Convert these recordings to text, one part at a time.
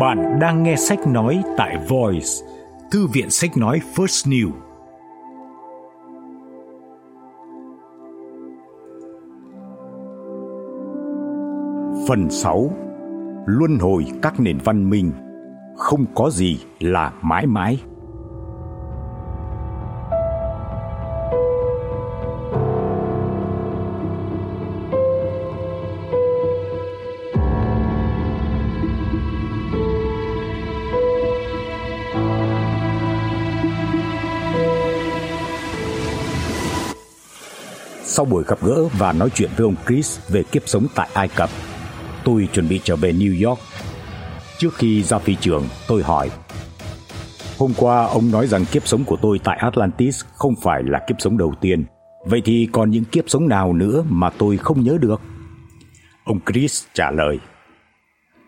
Bạn đang nghe sách nói tại Voice, thư viện sách nói First New. Phần 6. Luân hồi các nền văn minh. Không có gì là mãi mãi. Buổi gặp gỡ và nói chuyện với ông Chris về kiếp sống tại Ai Cập, tôi chuẩn bị trở về New York. Trước khi ra phi trường, tôi hỏi: "Hôm qua ông nói rằng kiếp sống của tôi tại Atlantis không phải là kiếp sống đầu tiên, vậy thì còn những kiếp sống nào nữa mà tôi không nhớ được?" Ông Chris trả lời: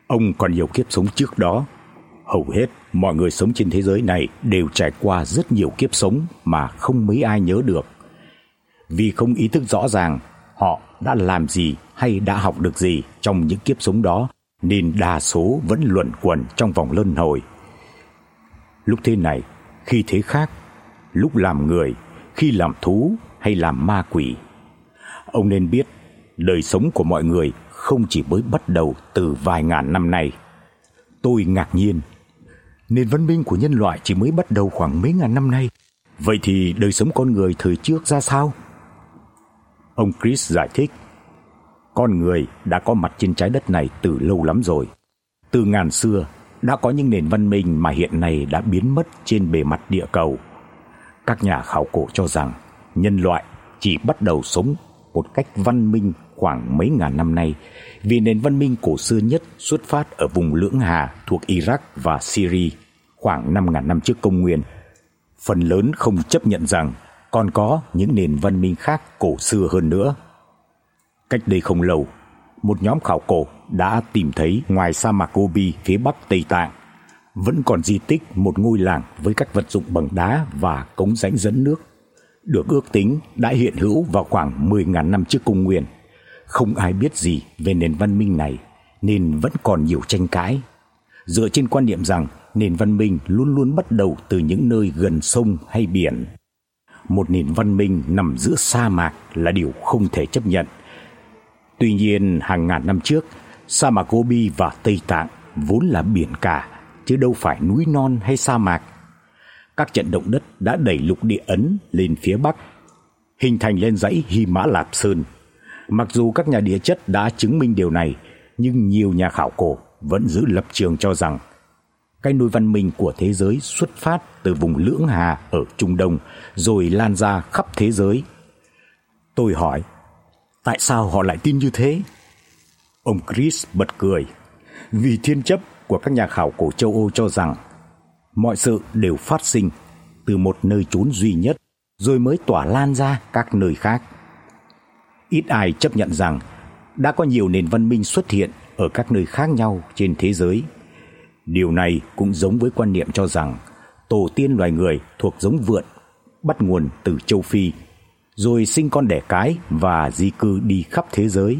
"Ông còn nhiều kiếp sống trước đó, hầu hết mọi người sống trên thế giới này đều trải qua rất nhiều kiếp sống mà không mấy ai nhớ được." Vì không ý thức rõ ràng họ đã làm gì hay đã học được gì trong những kiếp sống đó nên đa số vẫn luẩn quẩn trong vòng luân hồi. Lúc thế này, khi thế khác, lúc làm người, khi làm thú hay làm ma quỷ. Ông nên biết, đời sống của mọi người không chỉ mới bắt đầu từ vài ngàn năm nay. Tôi ngạc nhiên, nền văn minh của nhân loại chỉ mới bắt đầu khoảng mấy ngàn năm nay, vậy thì đời sống con người thời trước ra sao? Ông Chris giải thích, con người đã có mặt trên trái đất này từ lâu lắm rồi. Từ ngàn xưa đã có những nền văn minh mà hiện nay đã biến mất trên bề mặt địa cầu. Các nhà khảo cổ cho rằng nhân loại chỉ bắt đầu sống một cách văn minh khoảng mấy ngàn năm nay, vì nền văn minh cổ xưa nhất xuất phát ở vùng Lưỡng Hà thuộc Iraq và Syria khoảng 5000 năm trước công nguyên. Phần lớn không chấp nhận rằng còn có những nền văn minh khác cổ xưa hơn nữa. Cách đây không lâu, một nhóm khảo cổ đã tìm thấy ngoài sa mạc Gobi phía bắc Tây Tạng vẫn còn di tích một ngôi làng với các vật dụng bằng đá và cống rãnh dẫn nước, được ước tính đã hiện hữu vào khoảng 10.000 năm trước công nguyên. Không ai biết gì về nền văn minh này nên vẫn còn nhiều tranh cãi. Dựa trên quan niệm rằng nền văn minh luôn luôn bắt đầu từ những nơi gần sông hay biển một nền văn minh nằm giữa sa mạc là điều không thể chấp nhận. Tuy nhiên, hàng ngàn năm trước, sa mạc Gobi và Tây Tạng vốn là biển cả chứ đâu phải núi non hay sa mạc. Các trận động đất đã đẩy lục địa Ấn lên phía bắc, hình thành lên dãy Hy Mã Lạp Sơn. Mặc dù các nhà địa chất đã chứng minh điều này, nhưng nhiều nhà khảo cổ vẫn giữ lập trường cho rằng cái nôi văn minh của thế giới xuất phát từ vùng Lưỡng Hà ở Trung Đông rồi lan ra khắp thế giới. Tôi hỏi, tại sao họ lại tin như thế? Ông Chris bật cười, vì thiên chấp của các nhà khảo cổ châu Âu cho rằng mọi sự đều phát sinh từ một nơi chốn duy nhất rồi mới tỏa lan ra các nơi khác. Ít ai chấp nhận rằng đã có nhiều nền văn minh xuất hiện ở các nơi khác nhau trên thế giới Điều này cũng giống với quan niệm cho rằng tổ tiên loài người thuộc giống vượn, bắt nguồn từ châu Phi, rồi sinh con đẻ cái và di cư đi khắp thế giới.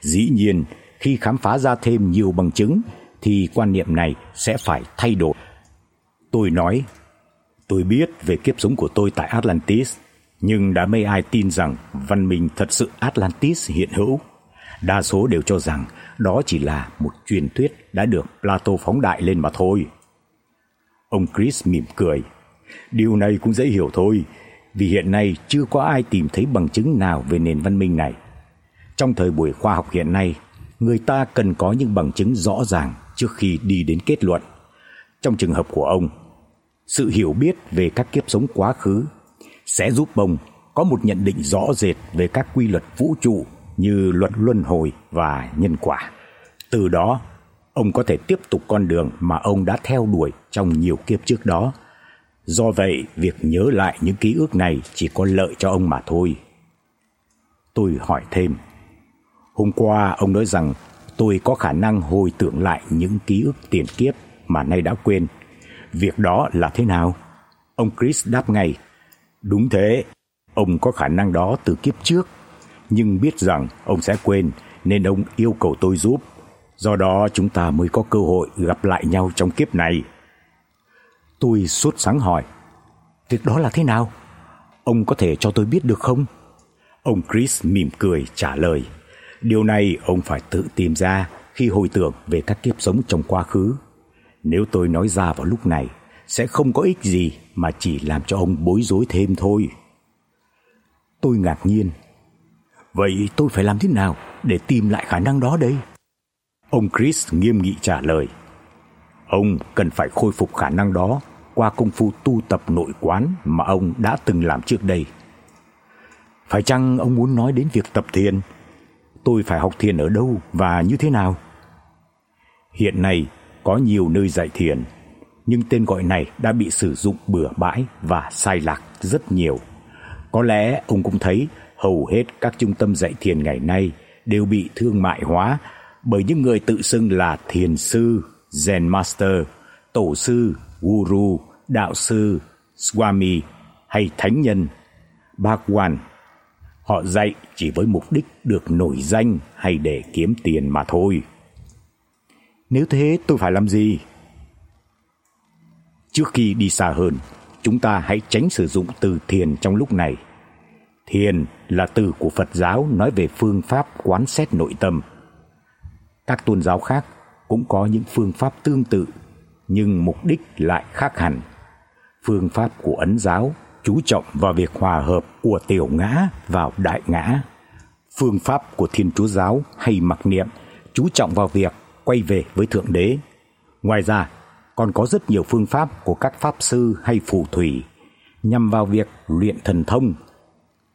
Dĩ nhiên, khi khám phá ra thêm nhiều bằng chứng thì quan niệm này sẽ phải thay đổi. Tôi nói, tôi biết về kiếp sống của tôi tại Atlantis, nhưng đã mấy ai tin rằng văn minh thật sự Atlantis hiện hữu. Đa số đều cho rằng đó chỉ là một truyền thuyết đã được Plato phóng đại lên mà thôi. Ông Chris mỉm cười. Điều này cũng dễ hiểu thôi, vì hiện nay chưa có ai tìm thấy bằng chứng nào về nền văn minh này. Trong thời buổi khoa học hiện nay, người ta cần có những bằng chứng rõ ràng trước khi đi đến kết luận. Trong trường hợp của ông, sự hiểu biết về các kiếp sống quá khứ sẽ giúp ông có một nhận định rõ rệt về các quy luật vũ trụ như luật luân hồi và nhân quả. Từ đó, ông có thể tiếp tục con đường mà ông đã theo đuổi trong nhiều kiếp trước đó. Do vậy, việc nhớ lại những ký ức này chỉ có lợi cho ông mà thôi. Tôi hỏi thêm. Hôm qua ông nói rằng tôi có khả năng hồi tưởng lại những ký ức tiền kiếp mà nay đã quên. Việc đó là thế nào? Ông Chris đáp ngay. Đúng thế, ông có khả năng đó từ kiếp trước nhưng biết rằng ông sẽ quên nên ông yêu cầu tôi giúp. Do đó chúng ta mới có cơ hội gặp lại nhau trong kiếp này. Tôi sốt sáng hỏi, việc đó là thế nào? Ông có thể cho tôi biết được không? Ông Chris mỉm cười trả lời, điều này ông phải tự tìm ra khi hồi tưởng về các kiếp sống trong quá khứ. Nếu tôi nói ra vào lúc này sẽ không có ích gì mà chỉ làm cho ông bối rối thêm thôi. Tôi ngạc nhiên. Vậy tôi phải làm thế nào để tìm lại khả năng đó đây? Ông Chris nghiêm nghị trả lời. Ông cần phải khôi phục khả năng đó qua công phu tu tập nội quán mà ông đã từng làm trước đây. Phải chăng ông muốn nói đến việc tập thiền? Tôi phải học thiền ở đâu và như thế nào? Hiện nay có nhiều nơi dạy thiền, nhưng tên gọi này đã bị sử dụng bừa bãi và sai lạc rất nhiều. Có lẽ ông cũng thấy hầu hết các trung tâm dạy thiền ngày nay đều bị thương mại hóa bởi những người tự xưng là thiền sư, Zen master, tổ sư, guru, đạo sư, swami hay thánh nhân, bhagwan. Họ dạy chỉ với mục đích được nổi danh hay để kiếm tiền mà thôi. Nếu thế tôi phải làm gì? Trước khi đi xa hơn, chúng ta hãy tránh sử dụng từ thiền trong lúc này. Thiền là từ của Phật giáo nói về phương pháp quán xét nội tâm. Các tôn giáo khác cũng có những phương pháp tương tự, nhưng mục đích lại khác hẳn. Phương pháp của Ấn giáo chú trọng vào việc hòa hợp của tiểu ngã vào đại ngã. Phương pháp của Thiên Chúa giáo hay mặc niệm chú trọng vào việc quay về với thượng đế. Ngoài ra, còn có rất nhiều phương pháp của các pháp sư hay phù thủy nhằm vào việc luyện thần thông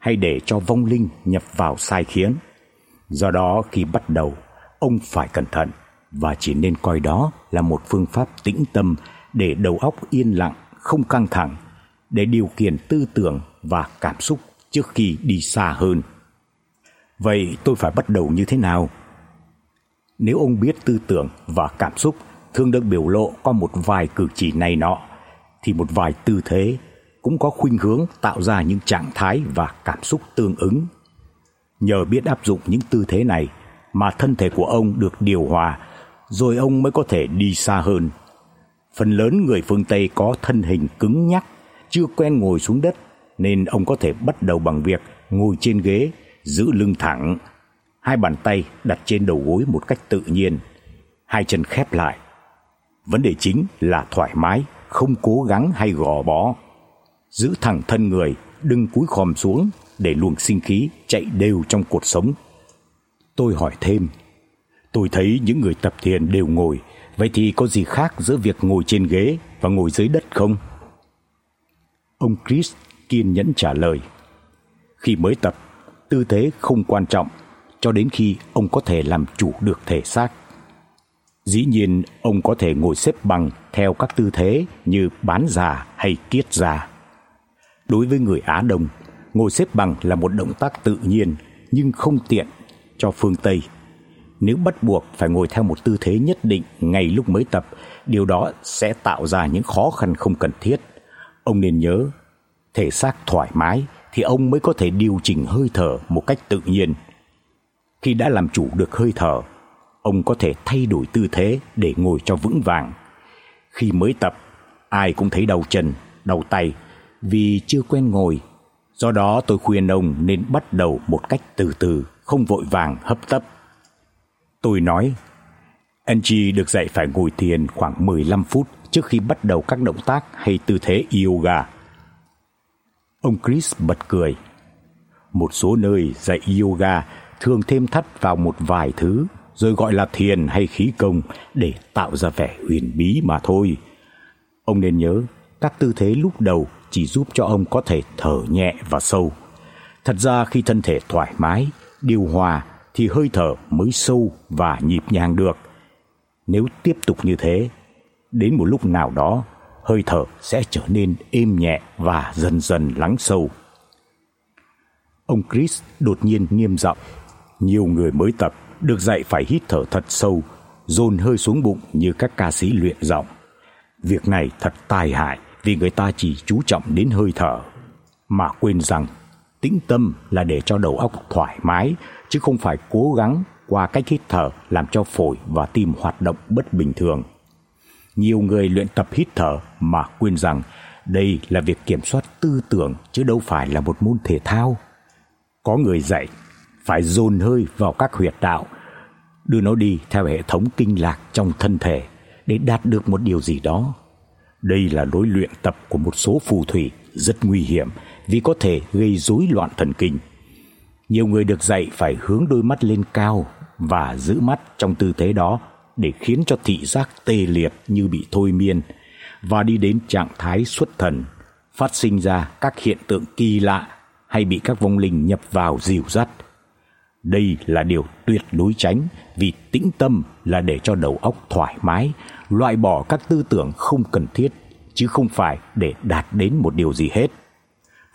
hay để cho vong linh nhập vào sai khiến. Do đó khi bắt đầu, ông phải cẩn thận và chỉ nên coi đó là một phương pháp tĩnh tâm để đầu óc yên lặng, không căng thẳng, để điều khiển tư tưởng và cảm xúc trước khi đi xa hơn. Vậy tôi phải bắt đầu như thế nào? Nếu ông biết tư tưởng và cảm xúc thường được biểu lộ qua một vài cử chỉ này nọ thì một vài tư thế cũng có khuynh hướng tạo ra những trạng thái và cảm xúc tương ứng. Nhờ biết áp dụng những tư thế này mà thân thể của ông được điều hòa, rồi ông mới có thể đi xa hơn. Phần lớn người phương Tây có thân hình cứng nhắc, chưa quen ngồi xuống đất nên ông có thể bắt đầu bằng việc ngồi trên ghế, giữ lưng thẳng, hai bàn tay đặt trên đầu gối một cách tự nhiên, hai chân khép lại. Vấn đề chính là thoải mái, không cố gắng hay gò bó. Giữ thẳng thân người, đừng cúi khom xuống để luồng sinh khí chạy đều trong cột sống. Tôi hỏi thêm, tôi thấy những người tập thiền đều ngồi, vậy thì có gì khác giữa việc ngồi trên ghế và ngồi dưới đất không? Ông Chris kiên nhẫn trả lời, khi mới tập, tư thế không quan trọng cho đến khi ông có thể làm chủ được thể xác. Dĩ nhiên, ông có thể ngồi xếp bằng theo các tư thế như bán già hay kiết già. Đối với người Á Đông, ngồi xếp bằng là một động tác tự nhiên nhưng không tiện cho phương Tây. Nếu bắt buộc phải ngồi theo một tư thế nhất định ngay lúc mới tập, điều đó sẽ tạo ra những khó khăn không cần thiết. Ông nên nhớ, thể xác thoải mái thì ông mới có thể điều chỉnh hơi thở một cách tự nhiên. Khi đã làm chủ được hơi thở, ông có thể thay đổi tư thế để ngồi cho vững vàng. Khi mới tập, ai cũng thấy đau chân, đau tay vì chưa quen ngồi. Do đó tôi khuyên ông nên bắt đầu một cách từ từ, không vội vàng hấp tấp. Tôi nói, Angie được dạy phải ngồi thiền khoảng 15 phút trước khi bắt đầu các động tác hay tư thế yoga. Ông Chris bật cười. Một số nơi dạy yoga thường thêm thắt vào một vài thứ rồi gọi là thiền hay khí công để tạo ra vẻ huyền bí mà thôi. Ông nên nhớ, các tư thế lúc đầu chỉ giúp cho ông có thể thở nhẹ và sâu. Thật ra khi thân thể thoải mái, điều hòa thì hơi thở mới sâu và nhịp nhàng được. Nếu tiếp tục như thế, đến một lúc nào đó, hơi thở sẽ trở nên êm nhẹ và dần dần lắng sâu. Ông Chris đột nhiên nghiêm giọng, nhiều người mới tập được dạy phải hít thở thật sâu, dồn hơi xuống bụng như các ca sĩ luyện giọng. Việc này thật tai hại vì người ta chỉ chú trọng đến hơi thở mà quên rằng tĩnh tâm là để cho đầu óc thoải mái chứ không phải cố gắng qua cách hít thở làm cho phổi và tim hoạt động bất bình thường. Nhiều người luyện tập hít thở mà quên rằng đây là việc kiểm soát tư tưởng chứ đâu phải là một môn thể thao. Có người dạy phải dồn hơi vào các huyệt đạo, đưa nó đi theo hệ thống kinh lạc trong thân thể để đạt được một điều gì đó. Đây là lối luyện tập của một số phù thủy rất nguy hiểm vì có thể gây rối loạn thần kinh. Nhiều người được dạy phải hướng đôi mắt lên cao và giữ mắt trong tư thế đó để khiến cho thị giác tê liệt như bị thôi miên và đi đến trạng thái xuất thần, phát sinh ra các hiện tượng kỳ lạ hay bị các vong linh nhập vào dìu dắt. Đây là điều tuyệt đối tránh vì tĩnh tâm là để cho đầu óc thoải mái, loại bỏ các tư tưởng không cần thiết chứ không phải để đạt đến một điều gì hết.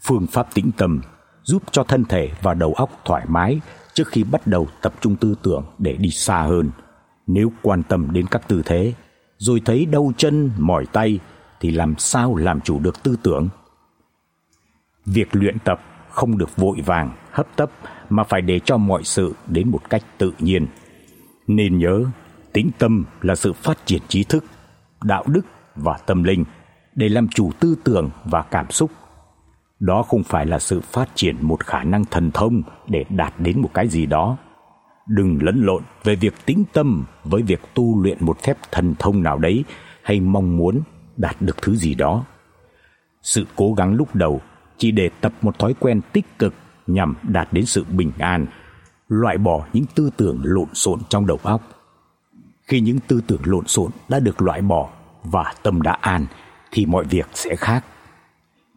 Phương pháp tĩnh tâm giúp cho thân thể và đầu óc thoải mái trước khi bắt đầu tập trung tư tưởng để đi xa hơn. Nếu quan tâm đến các tư thế, rồi thấy đau chân, mỏi tay thì làm sao làm chủ được tư tưởng? Việc luyện tập không được vội vàng, hấp tấp mà phải để cho mọi sự đến một cách tự nhiên. Nên nhớ, tĩnh tâm là sự phát triển trí thức, đạo đức và tâm linh để làm chủ tư tưởng và cảm xúc. Đó không phải là sự phát triển một khả năng thần thông để đạt đến một cái gì đó. Đừng lẫn lộn về việc tĩnh tâm với việc tu luyện một phép thần thông nào đấy hay mong muốn đạt được thứ gì đó. Sự cố gắng lúc đầu chỉ để tập một thói quen tích cực nhằm đạt đến sự bình an, loại bỏ những tư tưởng lộn xộn trong đầu óc. Khi những tư tưởng lộn xộn đã được loại bỏ và tâm đã an thì mọi việc sẽ khác.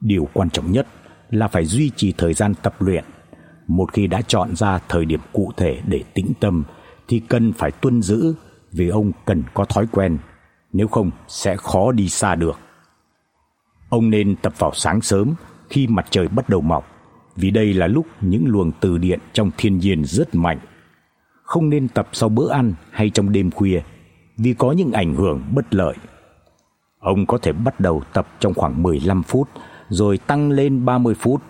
Điều quan trọng nhất là phải duy trì thời gian tập luyện. Một khi đã chọn ra thời điểm cụ thể để tĩnh tâm thì cần phải tuân giữ vì ông cần có thói quen, nếu không sẽ khó đi xa được. Ông nên tập vào sáng sớm khi mặt trời bắt đầu mọc, vì đây là lúc những luồng từ điện trong thiên nhiên rất mạnh. Không nên tập sau bữa ăn hay trong đêm khuya, vì có những ảnh hưởng bất lợi. Ông có thể bắt đầu tập trong khoảng 15 phút rồi tăng lên 30 phút,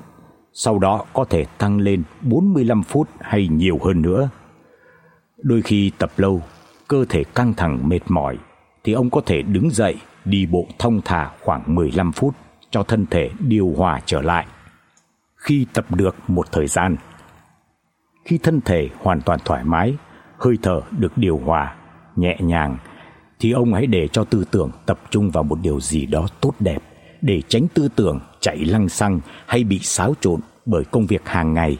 sau đó có thể tăng lên 45 phút hay nhiều hơn nữa. Đôi khi tập lâu, cơ thể căng thẳng mệt mỏi thì ông có thể đứng dậy đi bộ thong thả khoảng 15 phút cho thân thể điều hòa trở lại. Khi tập được một thời gian, khi thân thể hoàn toàn thoải mái, hơi thở được điều hòa, nhẹ nhàng thì ông hãy để cho tư tưởng tập trung vào một điều gì đó tốt đẹp để tránh tư tưởng chạy lăng xăng hay bị xáo trộn bởi công việc hàng ngày.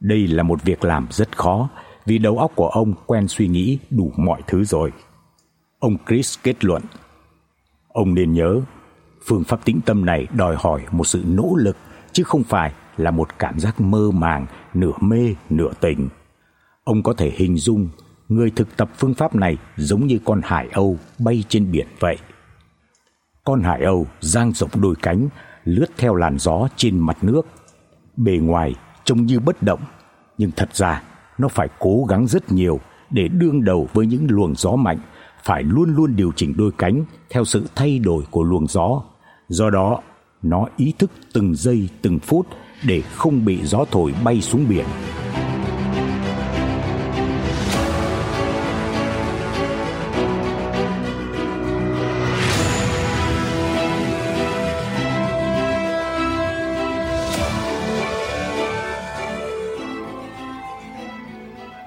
Đây là một việc làm rất khó vì đầu óc của ông quen suy nghĩ đủ mọi thứ rồi. Ông Chris kết luận: Ông nên nhớ, phương pháp tĩnh tâm này đòi hỏi một sự nỗ lực chứ không phải là một cảm giác mơ màng, nửa mê, nửa tỉnh. Ông có thể hình dung người thực tập phương pháp này giống như con hải âu bay trên biển vậy. Con hải âu dang rộng đôi cánh, lướt theo làn gió trên mặt nước. Bề ngoài trông như bất động, nhưng thật ra nó phải cố gắng rất nhiều để đương đầu với những luồng gió mạnh, phải luôn luôn điều chỉnh đôi cánh theo sự thay đổi của luồng gió. Do đó, nó ý thức từng giây từng phút để không bị gió thổi bay xuống biển.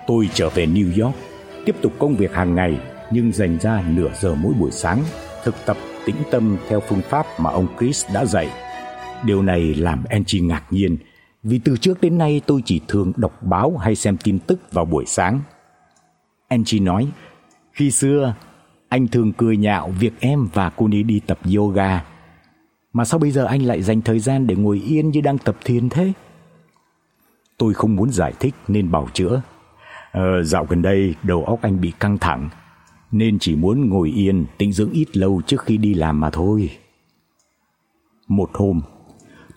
Tôi trở về New York, tiếp tục công việc hàng ngày nhưng dành ra nửa giờ mỗi buổi sáng thực tập tĩnh tâm theo phương pháp mà ông Chris đã dạy. Điều này làm Angie ngạc nhiên, vì từ trước đến nay tôi chỉ thường đọc báo hay xem tin tức vào buổi sáng. Angie nói, khi xưa anh thường cười nhạo việc em và cô đi đi tập yoga, mà sao bây giờ anh lại dành thời gian để ngồi yên như đang tập thiền thế? Tôi không muốn giải thích nên bảo chữa. Ờ, dạo gần đây đầu óc anh bị căng thẳng nên chỉ muốn ngồi yên tĩnh dưỡng ít lâu trước khi đi làm mà thôi. Một hôm,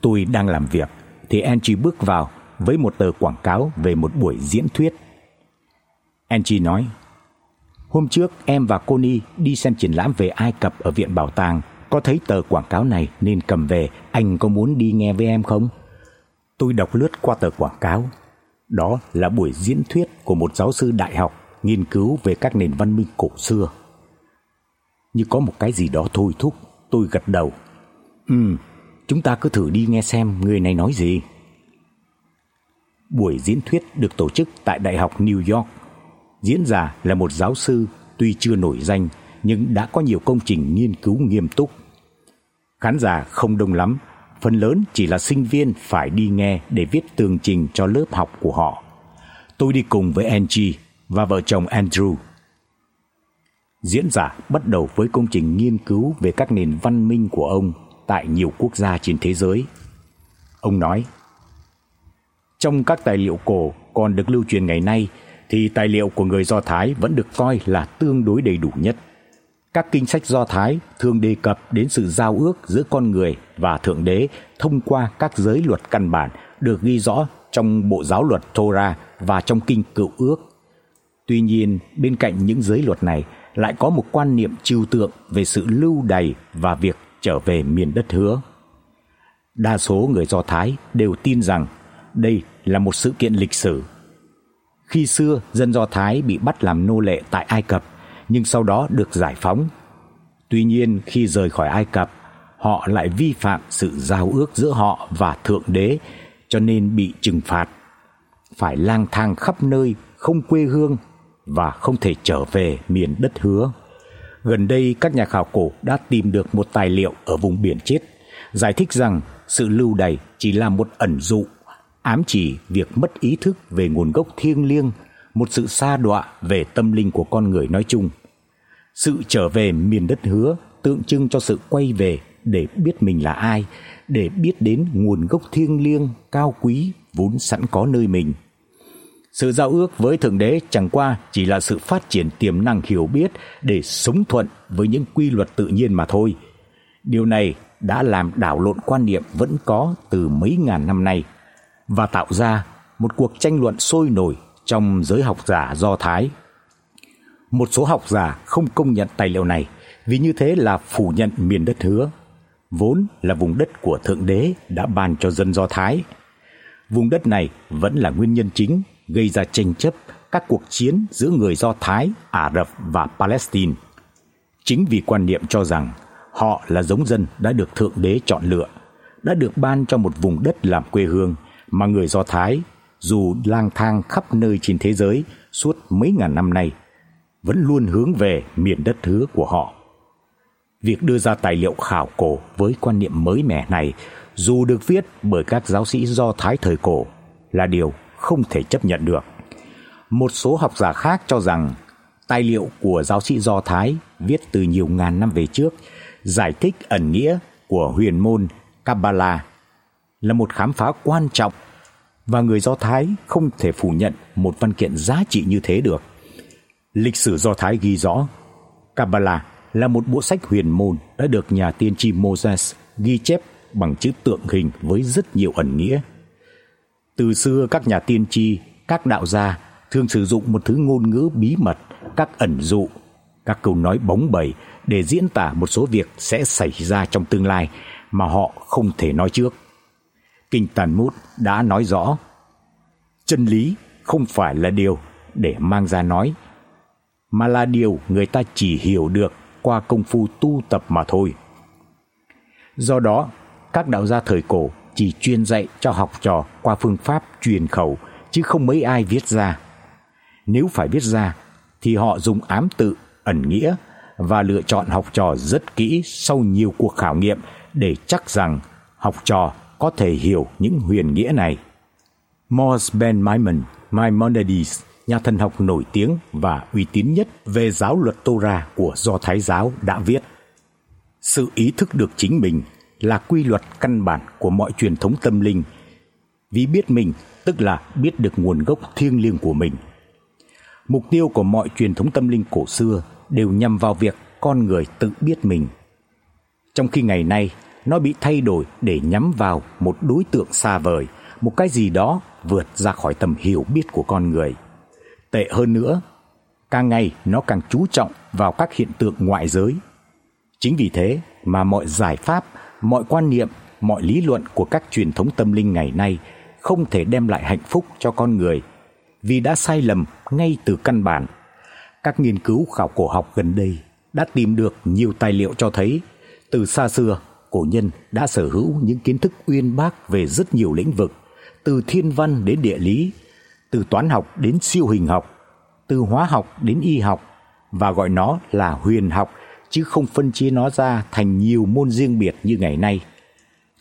tôi đang làm việc thì Angie bước vào với một tờ quảng cáo về một buổi diễn thuyết. Angie nói: "Hôm trước em và Connie đi xem triển lãm về Ai Cập ở viện bảo tàng, có thấy tờ quảng cáo này nên cầm về, anh có muốn đi nghe với em không?" Tôi đọc lướt qua tờ quảng cáo Đó là buổi diễn thuyết của một giáo sư đại học nghiên cứu về các nền văn minh cổ xưa. Như có một cái gì đó thôi thúc, tôi gật đầu. "Ừm, chúng ta cứ thử đi nghe xem người này nói gì." Buổi diễn thuyết được tổ chức tại Đại học New York. Diễn giả là một giáo sư tuy chưa nổi danh nhưng đã có nhiều công trình nghiên cứu nghiêm túc. Khán giả không đông lắm, phần lớn chỉ là sinh viên phải đi nghe để viết tường trình cho lớp học của họ. Tôi đi cùng với Angie và vợ chồng Andrew. Diễn giả bắt đầu với công trình nghiên cứu về các nền văn minh của ông tại nhiều quốc gia trên thế giới. Ông nói: Trong các tài liệu cổ còn được lưu truyền ngày nay thì tài liệu của người Do Thái vẫn được coi là tương đối đầy đủ nhất. Các kinh sách Do Thái thường đề cập đến sự giao ước giữa con người và thượng đế thông qua các giới luật căn bản được ghi rõ trong bộ giáo luật Torah và trong kinh Cựu ước. Tuy nhiên, bên cạnh những giới luật này lại có một quan niệm trừu tượng về sự lưu đày và việc trở về miền đất hứa. Đa số người Do Thái đều tin rằng đây là một sự kiện lịch sử. Khi xưa, dân Do Thái bị bắt làm nô lệ tại Ai Cập nhưng sau đó được giải phóng. Tuy nhiên khi rời khỏi Ai Cập, họ lại vi phạm sự giao ước giữa họ và thượng đế cho nên bị trừng phạt, phải lang thang khắp nơi không quê hương và không thể trở về miền đất hứa. Gần đây các nhà khảo cổ đã tìm được một tài liệu ở vùng biển chết giải thích rằng sự lưu đày chỉ là một ẩn dụ ám chỉ việc mất ý thức về nguồn gốc thiêng liêng một sự sa đọa về tâm linh của con người nói chung. Sự trở về miền đất hứa tượng trưng cho sự quay về để biết mình là ai, để biết đến nguồn gốc thiêng liêng cao quý vốn sẵn có nơi mình. Sự giao ước với thượng đế chẳng qua chỉ là sự phát triển tiềm năng hiểu biết để sống thuận với những quy luật tự nhiên mà thôi. Điều này đã làm đảo lộn quan niệm vẫn có từ mấy ngàn năm nay và tạo ra một cuộc tranh luận sôi nổi trong giới học giả Do Thái. Một số học giả không công nhận tài liệu này vì như thế là phủ nhận miền đất hứa, vốn là vùng đất của thượng đế đã ban cho dân Do Thái. Vùng đất này vẫn là nguyên nhân chính gây ra tranh chấp các cuộc chiến giữa người Do Thái, Ả Rập và Palestine. Chính vì quan niệm cho rằng họ là giống dân đã được thượng đế chọn lựa, đã được ban cho một vùng đất làm quê hương mà người Do Thái dù lang thang khắp nơi trên thế giới suốt mấy ngàn năm nay vẫn luôn hướng về miền đất hứa của họ. Việc đưa ra tài liệu khảo cổ với quan niệm mới mẻ này dù được viết bởi các giáo sĩ Do Thái thời cổ là điều không thể chấp nhận được. Một số học giả khác cho rằng tài liệu của giáo sĩ Do Thái viết từ nhiều ngàn năm về trước giải thích ẩn nghĩa của huyền môn Kabbalah là một khám phá quan trọng và người Do Thái không thể phủ nhận một văn kiện giá trị như thế được. Lịch sử Do Thái ghi rõ, Kabbalah là một bộ sách huyền môn đã được nhà tiên tri Moses ghi chép bằng chữ tượng hình với rất nhiều ẩn nghĩa. Từ xưa các nhà tiên tri, các đạo gia thường sử dụng một thứ ngôn ngữ bí mật, các ẩn dụ, các câu nói bóng bẩy để diễn tả một số việc sẽ xảy ra trong tương lai mà họ không thể nói trước. Kinh Tàn Mút đã nói rõ, chân lý không phải là điều để mang ra nói, mà là điều người ta chỉ hiểu được qua công phu tu tập mà thôi. Do đó, các đạo gia thời cổ chỉ chuyên dạy cho học trò qua phương pháp truyền khẩu chứ không mấy ai viết ra. Nếu phải viết ra thì họ dùng ám tự ẩn nghĩa và lựa chọn học trò rất kỹ sau nhiều cuộc khảo nghiệm để chắc rằng học trò có thể hiểu những huyền nghĩa này. Morse Ben Maimon, Maimonides, nhà thần học nổi tiếng và uy tín nhất về giáo luật Torah của Do Thái giáo đã viết: Sự ý thức được chính mình là quy luật căn bản của mọi truyền thống tâm linh. Vì biết mình tức là biết được nguồn gốc thiêng liêng của mình. Mục tiêu của mọi truyền thống tâm linh cổ xưa đều nhằm vào việc con người tự biết mình. Trong khi ngày nay nó bị thay đổi để nhắm vào một đối tượng xa vời, một cái gì đó vượt ra khỏi tầm hiểu biết của con người. Tệ hơn nữa, càng ngày nó càng chú trọng vào các hiện tượng ngoại giới. Chính vì thế mà mọi giải pháp, mọi quan niệm, mọi lý luận của các truyền thống tâm linh ngày nay không thể đem lại hạnh phúc cho con người vì đã sai lầm ngay từ căn bản. Các nghiên cứu khảo cổ học gần đây đã tìm được nhiều tài liệu cho thấy từ xa xưa cổ nhân đã sở hữu những kiến thức uyên bác về rất nhiều lĩnh vực, từ thiên văn đến địa lý, từ toán học đến siêu hình học, từ hóa học đến y học và gọi nó là huyền học chứ không phân chia nó ra thành nhiều môn riêng biệt như ngày nay.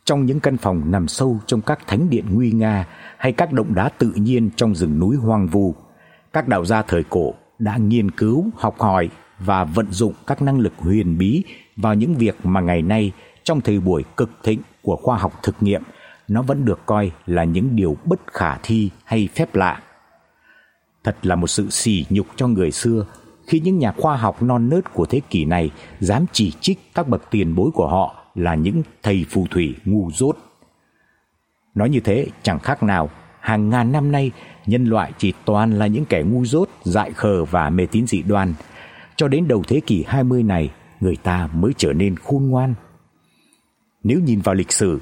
Trong những căn phòng nằm sâu trong các thánh điện nguy nga hay các động đá tự nhiên trong rừng núi hoang vu, các đạo gia thời cổ đã nghiên cứu, học hỏi và vận dụng các năng lực huyền bí vào những việc mà ngày nay trong thời buổi cực thịnh của khoa học thực nghiệm, nó vẫn được coi là những điều bất khả thi hay phép lạ. Thật là một sự sỉ nhục cho người xưa khi những nhà khoa học non nớt của thế kỷ này dám chỉ trích các bậc tiền bối của họ là những thầy phù thủy ngu dốt. Nói như thế chẳng khác nào hàng ngàn năm nay nhân loại chỉ toàn là những kẻ ngu dốt, dại khờ và mê tín dị đoan. Cho đến đầu thế kỷ 20 này, người ta mới trở nên khôn ngoan. Nếu nhìn vào lịch sử,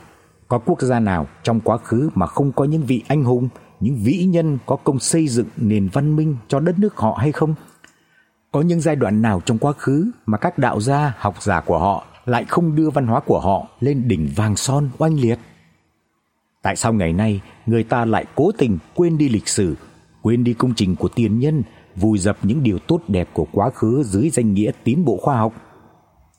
có quốc gia nào trong quá khứ mà không có những vị anh hùng, những vĩ nhân có công xây dựng nền văn minh cho đất nước họ hay không? Có những giai đoạn nào trong quá khứ mà các đạo gia, học giả của họ lại không đưa văn hóa của họ lên đỉnh vàng son oanh liệt? Tại sao ngày nay người ta lại cố tình quên đi lịch sử, quên đi công trình của tiền nhân, vùi dập những điều tốt đẹp của quá khứ dưới danh nghĩa tiến bộ khoa học?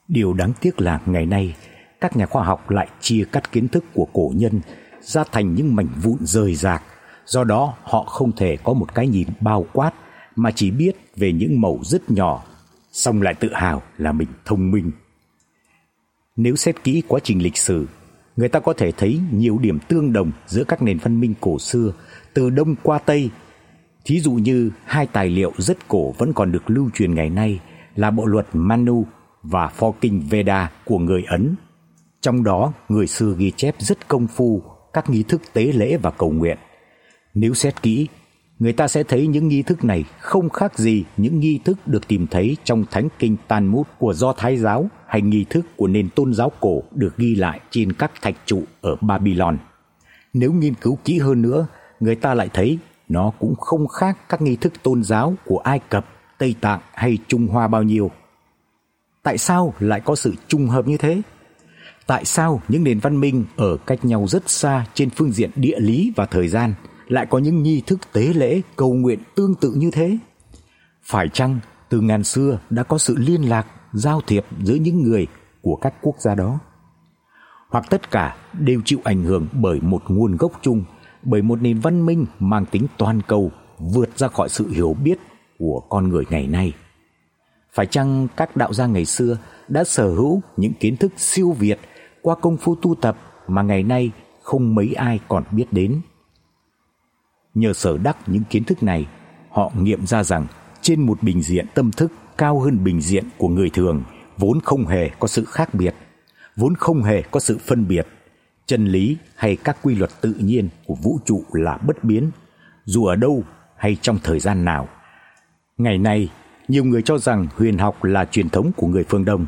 Điều đáng tiếc là ngày nay các nhà khoa học lại chia cắt kiến thức của cổ nhân ra thành những mảnh vụn rời rạc, do đó họ không thể có một cái nhìn bao quát mà chỉ biết về những mẩu rất nhỏ, song lại tự hào là mình thông minh. Nếu xét kỹ quá trình lịch sử, người ta có thể thấy nhiều điểm tương đồng giữa các nền văn minh cổ xưa từ đông qua tây. Thí dụ như hai tài liệu rất cổ vẫn còn được lưu truyền ngày nay là bộ luật Manu và pho kinh Veda của người Ấn. Trong đó, người xưa ghi chép rất công phu các nghi thức tế lễ và cầu nguyện. Nếu xét kỹ, người ta sẽ thấy những nghi thức này không khác gì những nghi thức được tìm thấy trong Thánh kinh Talmud của Do Thái giáo hay nghi thức của nền tôn giáo cổ được ghi lại trên các thạch trụ ở Babylon. Nếu nghiên cứu kỹ hơn nữa, người ta lại thấy nó cũng không khác các nghi thức tôn giáo của Ai Cập, Tây Tạng hay Trung Hoa bao nhiêu. Tại sao lại có sự trùng hợp như thế? Tại sao những nền văn minh ở cách nhau rất xa trên phương diện địa lý và thời gian lại có những nghi thức tế lễ cầu nguyện tương tự như thế? Phải chăng từ ngàn xưa đã có sự liên lạc, giao thiệp giữa những người của các quốc gia đó? Hoặc tất cả đều chịu ảnh hưởng bởi một nguồn gốc chung, bởi một nền văn minh mang tính toàn cầu vượt ra khỏi sự hiểu biết của con người ngày nay? Phải chăng các đạo gia ngày xưa đã sở hữu những kiến thức siêu việt qua công phu tu tập mà ngày nay không mấy ai còn biết đến? Nhờ sở đắc những kiến thức này, họ nghiệm ra rằng trên một bình diện tâm thức cao hơn bình diện của người thường vốn không hề có sự khác biệt, vốn không hề có sự phân biệt. Chân lý hay các quy luật tự nhiên của vũ trụ là bất biến, dù ở đâu hay trong thời gian nào. Ngày nay, nhiều người cho rằng huyền học là truyền thống của người phương Đông.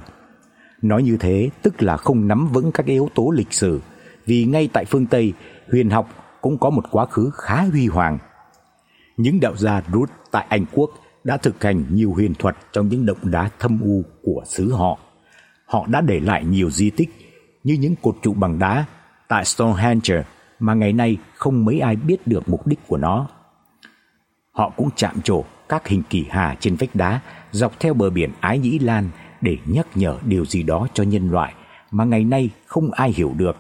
Nói như thế tức là không nắm vững các yếu tố lịch sử, vì ngay tại phương Tây, huyền học cũng có một quá khứ khá huy hoàng. Những đạo gia Druid tại Anh quốc đã thực hành nhiều huyền thuật trong những động đá thâm u của xứ họ. Họ đã để lại nhiều di tích, như những cột trụ bằng đá tại Stonehenge, mà ngày nay không mấy ai biết được mục đích của nó. Họ cũng chạm trổ các hình kỳ hà trên vách đá, dọc theo bờ biển Ái Nhĩ Lan để nhắc nhở điều gì đó cho nhân loại mà ngày nay không ai hiểu được.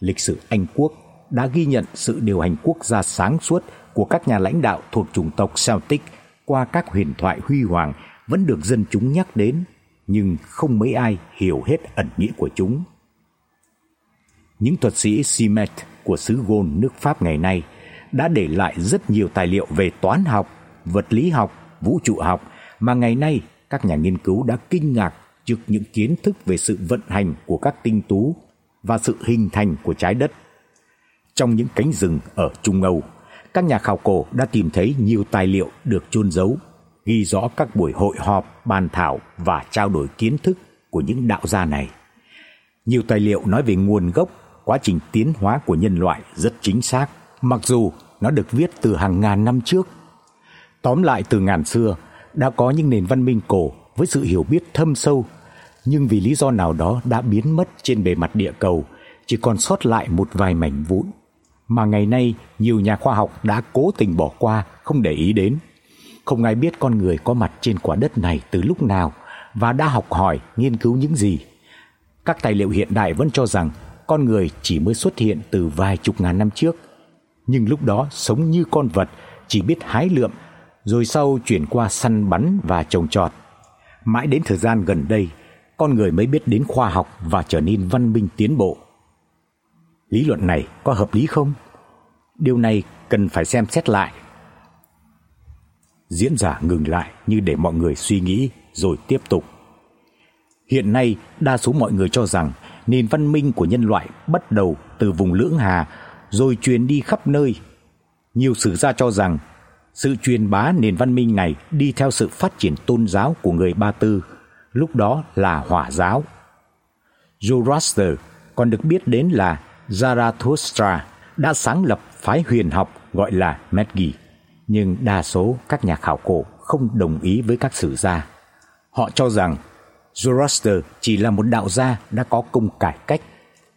Lịch sử Anh quốc đã ghi nhận sự điều hành quốc gia sáng suốt của các nhà lãnh đạo thuộc chủng tộc Celtic qua các huyền thoại huy hoàng vẫn được dân chúng nhắc đến, nhưng không mấy ai hiểu hết ẩn nghĩa của chúng. Những thuật sĩ Simet của xứ Gôn nước Pháp ngày nay đã để lại rất nhiều tài liệu về toán học, vật lý học, vũ trụ học mà ngày nay các nhà nghiên cứu đã kinh ngạc trước những kiến thức về sự vận hành của các tinh tú và sự hình thành của trái đất. Trong những cánh rừng ở Trung Âu, các nhà khảo cổ đã tìm thấy nhiều tài liệu được chôn giấu, ghi rõ các buổi hội họp, bàn thảo và trao đổi kiến thức của những đạo gia này. Nhiều tài liệu nói về nguồn gốc, quá trình tiến hóa của nhân loại rất chính xác mặc dù nó được viết từ hàng ngàn năm trước. Tóm lại từ ngàn xưa đã có những nền văn minh cổ với sự hiểu biết thâm sâu, nhưng vì lý do nào đó đã biến mất trên bề mặt địa cầu, chỉ còn sót lại một vài mảnh vụn mà ngày nay nhiều nhà khoa học đã cố tình bỏ qua, không để ý đến. Không ai biết con người có mặt trên quả đất này từ lúc nào và đã học hỏi, nghiên cứu những gì. Các tài liệu hiện đại vẫn cho rằng con người chỉ mới xuất hiện từ vài chục ngàn năm trước, nhưng lúc đó sống như con vật, chỉ biết hái lượm, rồi sau chuyển qua săn bắn và trồng trọt. Mãi đến thời gian gần đây, con người mới biết đến khoa học và trở nên văn minh tiến bộ. Lý luận này có hợp lý không? Điều này cần phải xem xét lại. Diễn giả ngừng lại như để mọi người suy nghĩ rồi tiếp tục. Hiện nay, đa số mọi người cho rằng nền văn minh của nhân loại bắt đầu từ vùng Lưỡng Hà rồi truyền đi khắp nơi. Nhiều sử gia cho rằng sự truyền bá nền văn minh này đi theo sự phát triển tôn giáo của người Ba Tư, lúc đó là Hỏa giáo. Zoroaster còn được biết đến là Zarathustra đã sáng lập phái huyền học gọi là Medgi, nhưng đa số các nhà khảo cổ không đồng ý với các sử gia. Họ cho rằng Zoroaster chỉ là một đạo gia đã có công cải cách,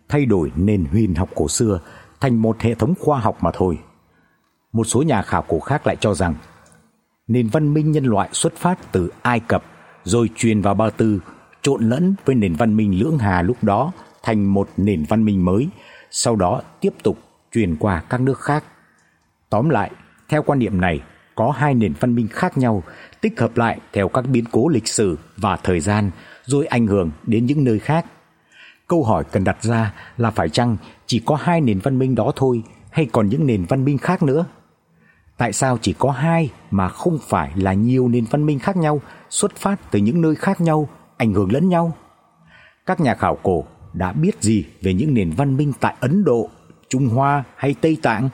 thay đổi nền huyền học cổ xưa thành một hệ thống khoa học mà thôi. Một số nhà khảo cổ khác lại cho rằng nền văn minh nhân loại xuất phát từ Ai Cập rồi truyền vào Ba Tư, trộn lẫn với nền văn minh Lưỡng Hà lúc đó thành một nền văn minh mới, sau đó tiếp tục truyền qua các nước khác. Tóm lại, theo quan niệm này, có hai nền văn minh khác nhau tích hợp lại theo các biến cố lịch sử và thời gian rồi ảnh hưởng đến những nơi khác. Câu hỏi cần đặt ra là phải chăng chỉ có hai nền văn minh đó thôi hay còn những nền văn minh khác nữa? Tại sao chỉ có hai mà không phải là nhiều nền văn minh khác nhau xuất phát từ những nơi khác nhau, ảnh hưởng lẫn nhau? Các nhà khảo cổ đã biết gì về những nền văn minh tại Ấn Độ, Trung Hoa hay Tây Tạng?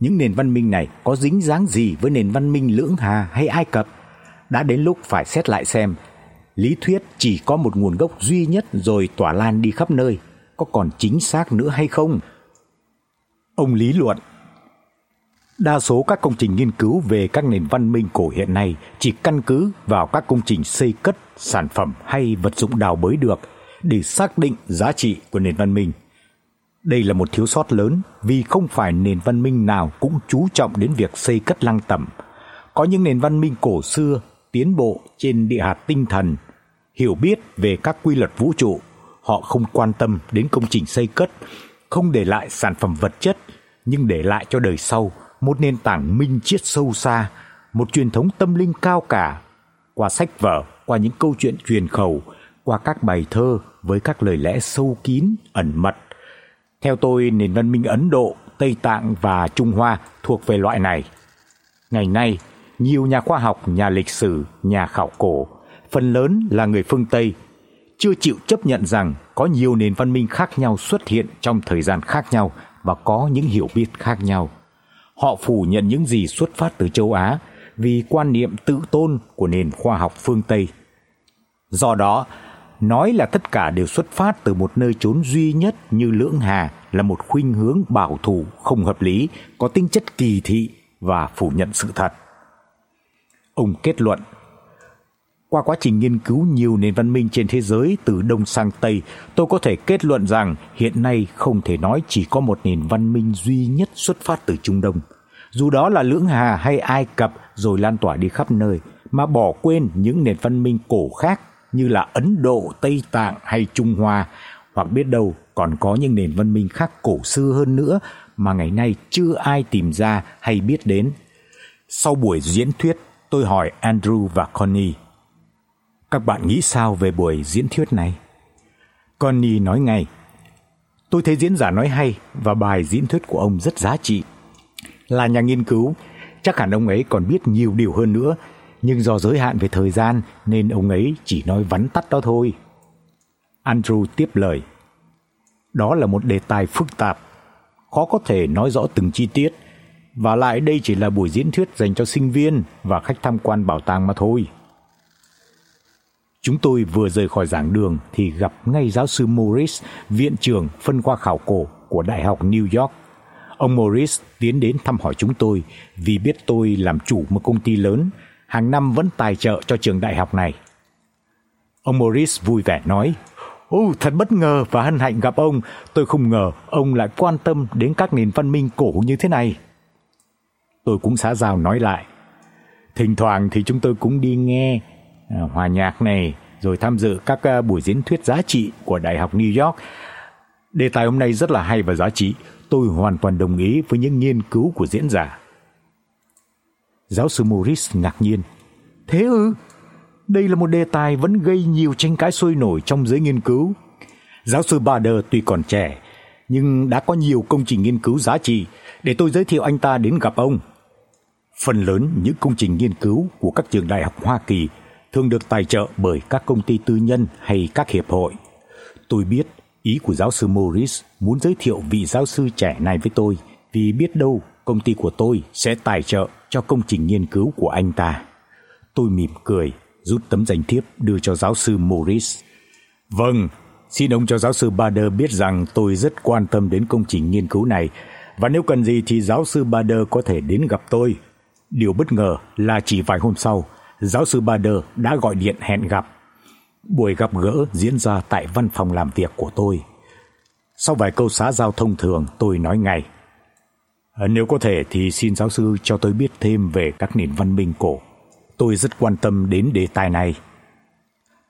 Những nền văn minh này có dính dáng gì với nền văn minh Lưỡng Hà hay Ai Cập? Đã đến lúc phải xét lại xem lý thuyết chỉ có một nguồn gốc duy nhất rồi tỏa lan đi khắp nơi có còn chính xác nữa hay không? Ông lý luận Đa số các công trình nghiên cứu về các nền văn minh cổ hiện nay chỉ căn cứ vào các công trình xây cất, sản phẩm hay vật dụng đào bới được để xác định giá trị của nền văn minh. Đây là một thiếu sót lớn vì không phải nền văn minh nào cũng chú trọng đến việc xây cất lăng tẩm. Có những nền văn minh cổ xưa tiến bộ trên địa hạt tinh thần, hiểu biết về các quy luật vũ trụ, họ không quan tâm đến công trình xây cất, không để lại sản phẩm vật chất nhưng để lại cho đời sau một nền tảng minh triết sâu xa, một truyền thống tâm linh cao cả qua sách vở, qua những câu chuyện truyền khẩu, qua các bài thơ với các lời lẽ sâu kín, ẩn mật. Theo tôi, nền văn minh Ấn Độ, Tây Tạng và Trung Hoa thuộc về loại này. Ngày nay, nhiều nhà khoa học, nhà lịch sử, nhà khảo cổ, phần lớn là người phương Tây, chưa chịu chấp nhận rằng có nhiều nền văn minh khác nhau xuất hiện trong thời gian khác nhau và có những hiểu biết khác nhau. Họ phủ nhận những gì xuất phát từ châu Á vì quan niệm tự tôn của nền khoa học phương Tây. Do đó, nói là tất cả đều xuất phát từ một nơi chốn duy nhất như Lưỡng Hà là một khuynh hướng bảo thủ không hợp lý, có tính chất kỳ thị và phủ nhận sự thật. Ông kết luận qua quá trình nghiên cứu nhiều nền văn minh trên thế giới từ đông sang tây, tôi có thể kết luận rằng hiện nay không thể nói chỉ có một nền văn minh duy nhất xuất phát từ Trung Đông. Dù đó là Lưỡng Hà hay Ai Cập rồi lan tỏa đi khắp nơi, mà bỏ quên những nền văn minh cổ khác như là Ấn Độ, Tây Tạng hay Trung Hoa, hoặc biết đâu còn có những nền văn minh khác cổ xưa hơn nữa mà ngày nay chưa ai tìm ra hay biết đến. Sau buổi diễn thuyết, tôi hỏi Andrew và Connie các bạn nghĩ sao về buổi diễn thuyết này? Connie nói ngay. Tôi thấy diễn giả nói hay và bài diễn thuyết của ông rất giá trị. Là nhà nghiên cứu, chắc hẳn ông ấy còn biết nhiều điều hơn nữa, nhưng do giới hạn về thời gian nên ông ấy chỉ nói vắn tắt đó thôi. Andrew tiếp lời. Đó là một đề tài phức tạp, khó có thể nói rõ từng chi tiết, và lại đây chỉ là buổi diễn thuyết dành cho sinh viên và khách tham quan bảo tàng mà thôi. Chúng tôi vừa rời khỏi giảng đường thì gặp ngay giáo sư Morris, viện trưởng phân khoa khảo cổ của Đại học New York. Ông Morris tiến đến thăm hỏi chúng tôi vì biết tôi làm chủ một công ty lớn, hàng năm vẫn tài trợ cho trường đại học này. Ông Morris vui vẻ nói: "Ồ, thật bất ngờ và hân hạnh gặp ông, tôi không ngờ ông lại quan tâm đến các nền văn minh cổ như thế này." Tôi cũng xã giao nói lại: "Thỉnh thoảng thì chúng tôi cũng đi nghe à, hòa nhạc này, rồi tham dự các à, buổi diễn thuyết giá trị của Đại học New York. Đề tài hôm nay rất là hay và giá trị, tôi hoàn toàn đồng ý với những nghiên cứu của diễn giả." Giáo sư Morris ngạc nhiên. "Thế ư? Đây là một đề tài vẫn gây nhiều tranh cãi sôi nổi trong giới nghiên cứu. Giáo sư Bader tuy còn trẻ, nhưng đã có nhiều công trình nghiên cứu giá trị để tôi giới thiệu anh ta đến gặp ông. Phần lớn những công trình nghiên cứu của các trường đại học Hoa Kỳ thường được tài trợ bởi các công ty tư nhân hay các hiệp hội. Tôi biết ý của giáo sư Morris muốn giới thiệu vị giáo sư trẻ này với tôi vì biết đâu công ty của tôi sẽ tài trợ cho công trình nghiên cứu của anh ta. Tôi mỉm cười rút tấm danh thiếp đưa cho giáo sư Morris. "Vâng, xin ông cho giáo sư Bader biết rằng tôi rất quan tâm đến công trình nghiên cứu này và nếu cần gì thì giáo sư Bader có thể đến gặp tôi." Điều bất ngờ là chỉ vài hôm sau, giáo sư Bader đã gọi điện hẹn gặp. Buổi gặp gỡ diễn ra tại văn phòng làm việc của tôi. Sau vài câu xã giao thông thường, tôi nói ngay: Ờ, "Nếu có thể thì xin giáo sư cho tôi biết thêm về các nền văn minh cổ Tôi rất quan tâm đến đề tài này.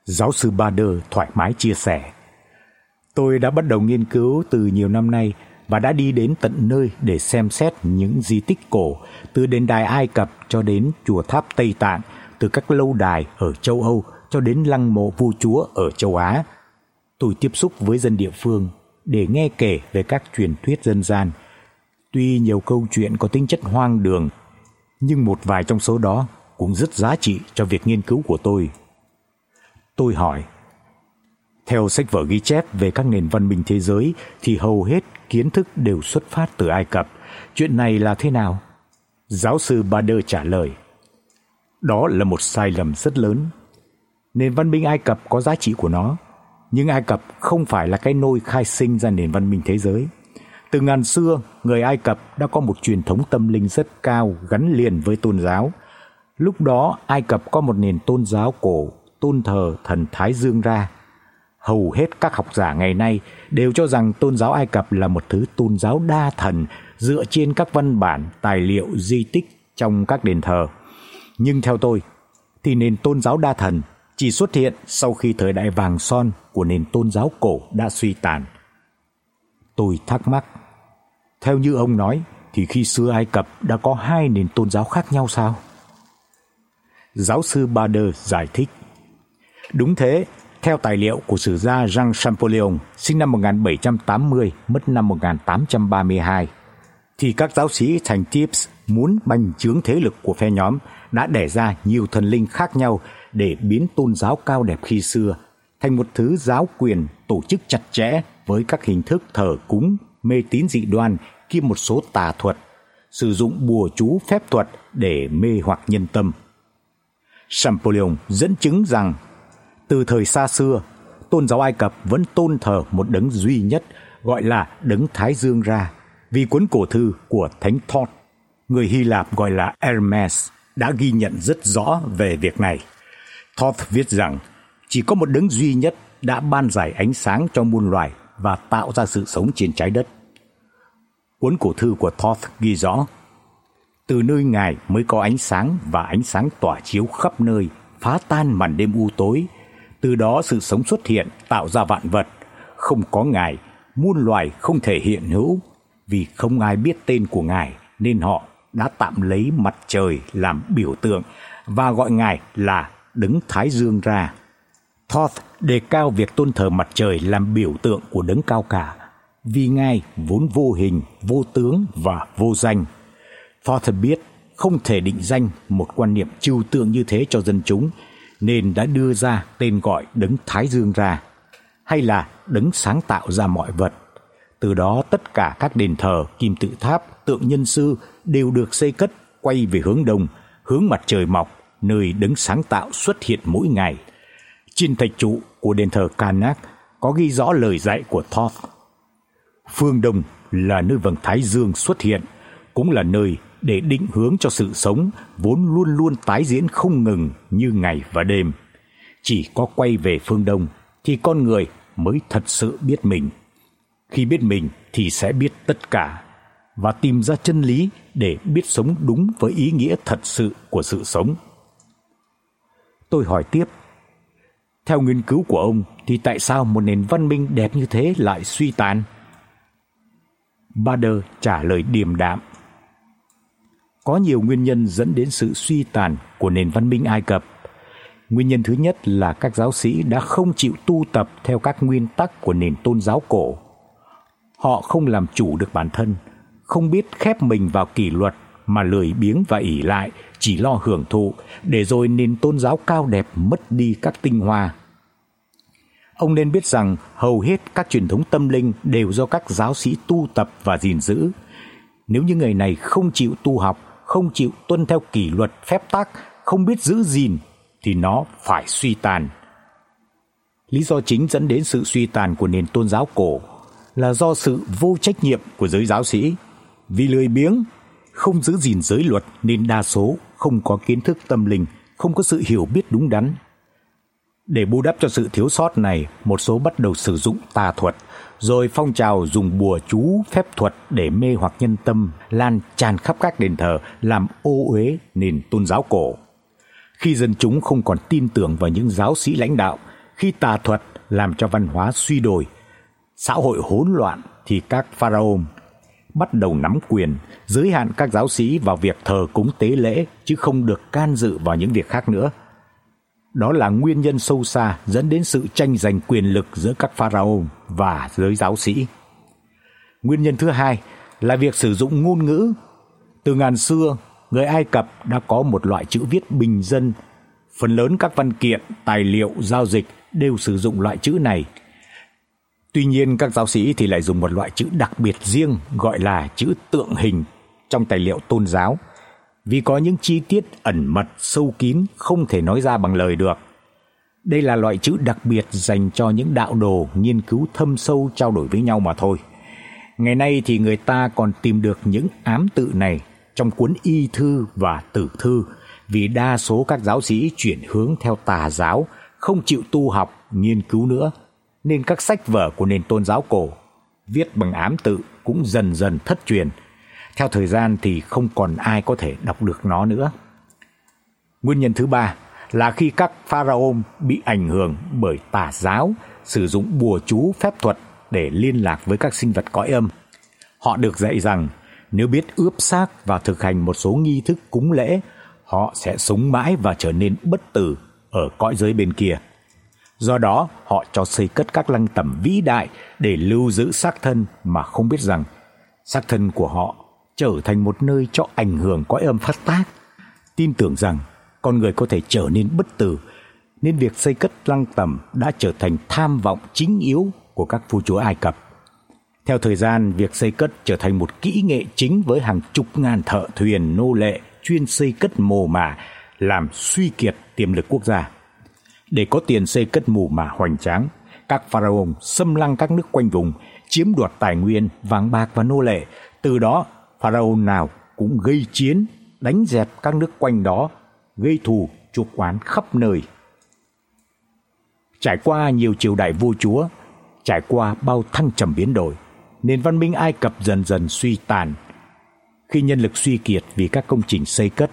Giáo sư Bader thoải mái chia sẻ. Tôi đã bắt đầu nghiên cứu từ nhiều năm nay và đã đi đến tận nơi để xem xét những di tích cổ từ đền đài Ai Cập cho đến chùa tháp Tây Tạng, từ các lâu đài ở châu Âu cho đến lăng mộ vua chúa ở châu Á. Tôi tiếp xúc với dân địa phương để nghe kể về các truyền thuyết dân gian. Tuy nhiều câu chuyện có tính chất hoang đường, nhưng một vài trong số đó cũng rất giá trị cho việc nghiên cứu của tôi. Tôi hỏi: Theo sách vở ghi chép về các nền văn minh thế giới thì hầu hết kiến thức đều xuất phát từ Ai Cập. Chuyện này là thế nào? Giáo sư Bader trả lời: Đó là một sai lầm rất lớn. Nền văn minh Ai Cập có giá trị của nó, nhưng Ai Cập không phải là cái nôi khai sinh ra nền văn minh thế giới. Từ ngàn xưa, người Ai Cập đã có một truyền thống tâm linh rất cao gắn liền với tôn giáo Lúc đó Ai Cập có một nền tôn giáo cổ tôn thờ thần Thái Dương Ra. Hầu hết các học giả ngày nay đều cho rằng tôn giáo Ai Cập là một thứ tôn giáo đa thần dựa trên các văn bản, tài liệu, di tích trong các đền thờ. Nhưng theo tôi thì nền tôn giáo đa thần chỉ xuất hiện sau khi thời đại vàng son của nền tôn giáo cổ đã suy tàn. Tôi thắc mắc, theo như ông nói thì khi xưa Ai Cập đã có hai nền tôn giáo khác nhau sao? Giáo sư Bader giải thích. Đúng thế, theo tài liệu của sử gia Jean Champollion, sinh năm 1780, mất năm 1832, thì các giáo sĩ thành Tips muốn bành trướng thế lực của phe nhóm đã đẻ ra nhiều thần linh khác nhau để biến tôn giáo cao đẹp khi xưa thành một thứ giáo quyền tổ chức chặt chẽ với các hình thức thờ cúng, mê tín dị đoan kiêm một số tà thuật, sử dụng bùa chú phép thuật để mê hoặc nhân tâm. Champollion dẫn chứng rằng từ thời xa xưa, tôn giáo Ai Cập vẫn tôn thờ một đấng duy nhất gọi là đấng Thái Dương Ra, vì cuốn cổ thư của Thánh Thoth, người Hy Lạp gọi là Hermes, đã ghi nhận rất rõ về việc này. Thoth viết rằng chỉ có một đấng duy nhất đã ban giải ánh sáng cho muôn loài và tạo ra sự sống trên trái đất. Cuốn cổ thư của Thoth ghi rõ từ nơi Ngài mới có ánh sáng và ánh sáng tỏa chiếu khắp nơi, phá tan màn đêm u tối. Từ đó sự sống xuất hiện, tạo ra vạn vật. Không có Ngài, muôn loài không thể hiện hữu, vì không ai biết tên của Ngài nên họ đã tạm lấy mặt trời làm biểu tượng và gọi Ngài là Đấng Thái Dương ra. Thoth đề cao việc tôn thờ mặt trời làm biểu tượng của đấng cao cả, vì Ngài vốn vô hình, vô tướng và vô danh. Thornton biết không thể định danh một quan niệm trừu tượng như thế cho dân chúng nên đã đưa ra tên gọi đấng Thái Dương ra hay là đấng sáng tạo ra mọi vật. Từ đó tất cả các đền thờ, kim tự tháp, tượng nhân sư đều được xây cất quay về hướng đông, hướng mặt trời mọc, nơi đấng sáng tạo xuất hiện mỗi ngày. Trên thạch trụ của đền thờ Karnak có ghi rõ lời dạy của Thoth. Phương Đông là nơi vầng thái dương xuất hiện, cũng là nơi để định hướng cho sự sống vốn luôn luôn tái diễn không ngừng như ngày và đêm. Chỉ có quay về phương đông thì con người mới thật sự biết mình. Khi biết mình thì sẽ biết tất cả và tìm ra chân lý để biết sống đúng với ý nghĩa thật sự của sự sống. Tôi hỏi tiếp, theo nghiên cứu của ông thì tại sao một nền văn minh đẹp như thế lại suy tàn? Bader trả lời điềm đạm. Có nhiều nguyên nhân dẫn đến sự suy tàn của nền văn minh Ai Cập. Nguyên nhân thứ nhất là các giáo sĩ đã không chịu tu tập theo các nguyên tắc của nền tôn giáo cổ. Họ không làm chủ được bản thân, không biết khép mình vào kỷ luật mà lười biếng và ỷ lại, chỉ lo hưởng thụ, để rồi nền tôn giáo cao đẹp mất đi các tinh hoa. Ông nên biết rằng hầu hết các truyền thống tâm linh đều do các giáo sĩ tu tập và gìn giữ. Nếu như người này không chịu tu học, không chịu tuân theo kỷ luật phép tắc, không biết giữ gìn thì nó phải suy tàn. Lý do chính dẫn đến sự suy tàn của nền tôn giáo cổ là do sự vô trách nhiệm của giới giáo sĩ. Vì lười biếng, không giữ gìn giới luật nên đa số không có kiến thức tâm linh, không có sự hiểu biết đúng đắn. Để bù đắp cho sự thiếu sót này, một số bắt đầu sử dụng tà thuật, rồi phong trào dùng bùa chú, phép thuật để mê hoặc nhân tâm lan tràn khắp các đền thờ, làm ô uế nền tôn giáo cổ. Khi dân chúng không còn tin tưởng vào những giáo sĩ lãnh đạo, khi tà thuật làm cho văn hóa suy đồi, xã hội hỗn loạn thì các pharaoh bắt đầu nắm quyền, giới hạn các giáo sĩ vào việc thờ cúng tế lễ chứ không được can dự vào những việc khác nữa. Đó là nguyên nhân sâu xa dẫn đến sự tranh giành quyền lực giữa các pharaoh và giới giáo sĩ. Nguyên nhân thứ hai là việc sử dụng ngôn ngữ. Từ ngàn xưa, người Ai Cập đã có một loại chữ viết bình dân. Phần lớn các văn kiện, tài liệu, giao dịch đều sử dụng loại chữ này Tuy nhiên các giáo sĩ thì lại dùng một loại chữ đặc biệt riêng gọi là chữ tượng hình trong tài liệu tôn giáo, vì có những chi tiết ẩn mật sâu kín không thể nói ra bằng lời được. Đây là loại chữ đặc biệt dành cho những đạo đồ nghiên cứu thâm sâu trao đổi với nhau mà thôi. Ngày nay thì người ta còn tìm được những ám tự này trong cuốn y thư và tử thư, vì đa số các giáo sĩ chuyển hướng theo tà giáo, không chịu tu học, nghiên cứu nữa nên các sách vở của nền tôn giáo cổ viết bằng ám tự cũng dần dần thất truyền. Theo thời gian thì không còn ai có thể đọc được nó nữa. Nguyên nhân thứ ba là khi các pharaoh bị ảnh hưởng bởi tà giáo, sử dụng bùa chú phép thuật để liên lạc với các sinh vật cõi âm. Họ được dạy rằng nếu biết ướp xác và thực hành một số nghi thức cúng lễ, họ sẽ sống mãi và trở nên bất tử ở cõi giới bên kia. Do đó, họ cho xây cất các lăng tẩm vĩ đại để lưu giữ xác thân mà không biết rằng xác thân của họ trở thành một nơi cho ảnh hưởng cõi âm phát tác. Tin tưởng rằng con người có thể trở nên bất tử, nên việc xây cất lăng tẩm đã trở thành tham vọng chính yếu của các vua chúa Ai Cập. Theo thời gian, việc xây cất trở thành một kỹ nghệ chính với hàng chục ngàn thợ thuyền nô lệ chuyên xây cất mồ mả, làm suy kiệt tiềm lực quốc gia. Để có tiền xây cất mồ mả hoành tráng, các pharaoh xâm lăng các nước quanh vùng, chiếm đoạt tài nguyên, vàng bạc và nô lệ, từ đó pharaoh nào cũng gây chiến, đánh dẹp các nước quanh đó, gây thù chuộc oán khắp nơi. Trải qua nhiều triều đại vua chúa, trải qua bao thăng trầm biến đổi, nền văn minh Ai Cập dần dần suy tàn. Khi nhân lực suy kiệt vì các công trình xây cất,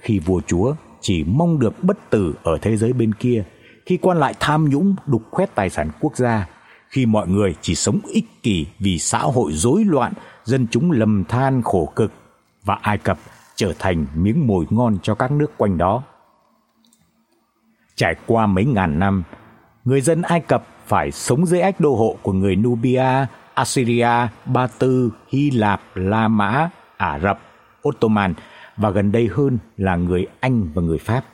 khi vua chúa chỉ mong được bất tử ở thế giới bên kia, khi quan lại tham nhũng đục khoét tài sản quốc gia, khi mọi người chỉ sống ích kỷ vì xã hội rối loạn, dân chúng lầm than khổ cực và Ai Cập trở thành miếng mồi ngon cho các nước quanh đó. Trải qua mấy ngàn năm, người dân Ai Cập phải sống dưới ách đô hộ của người Nubia, Assyria, Ba Tư, Hy Lạp, La Mã, Ả Rập, Ottoman và gần đây hơn là người Anh và người Pháp.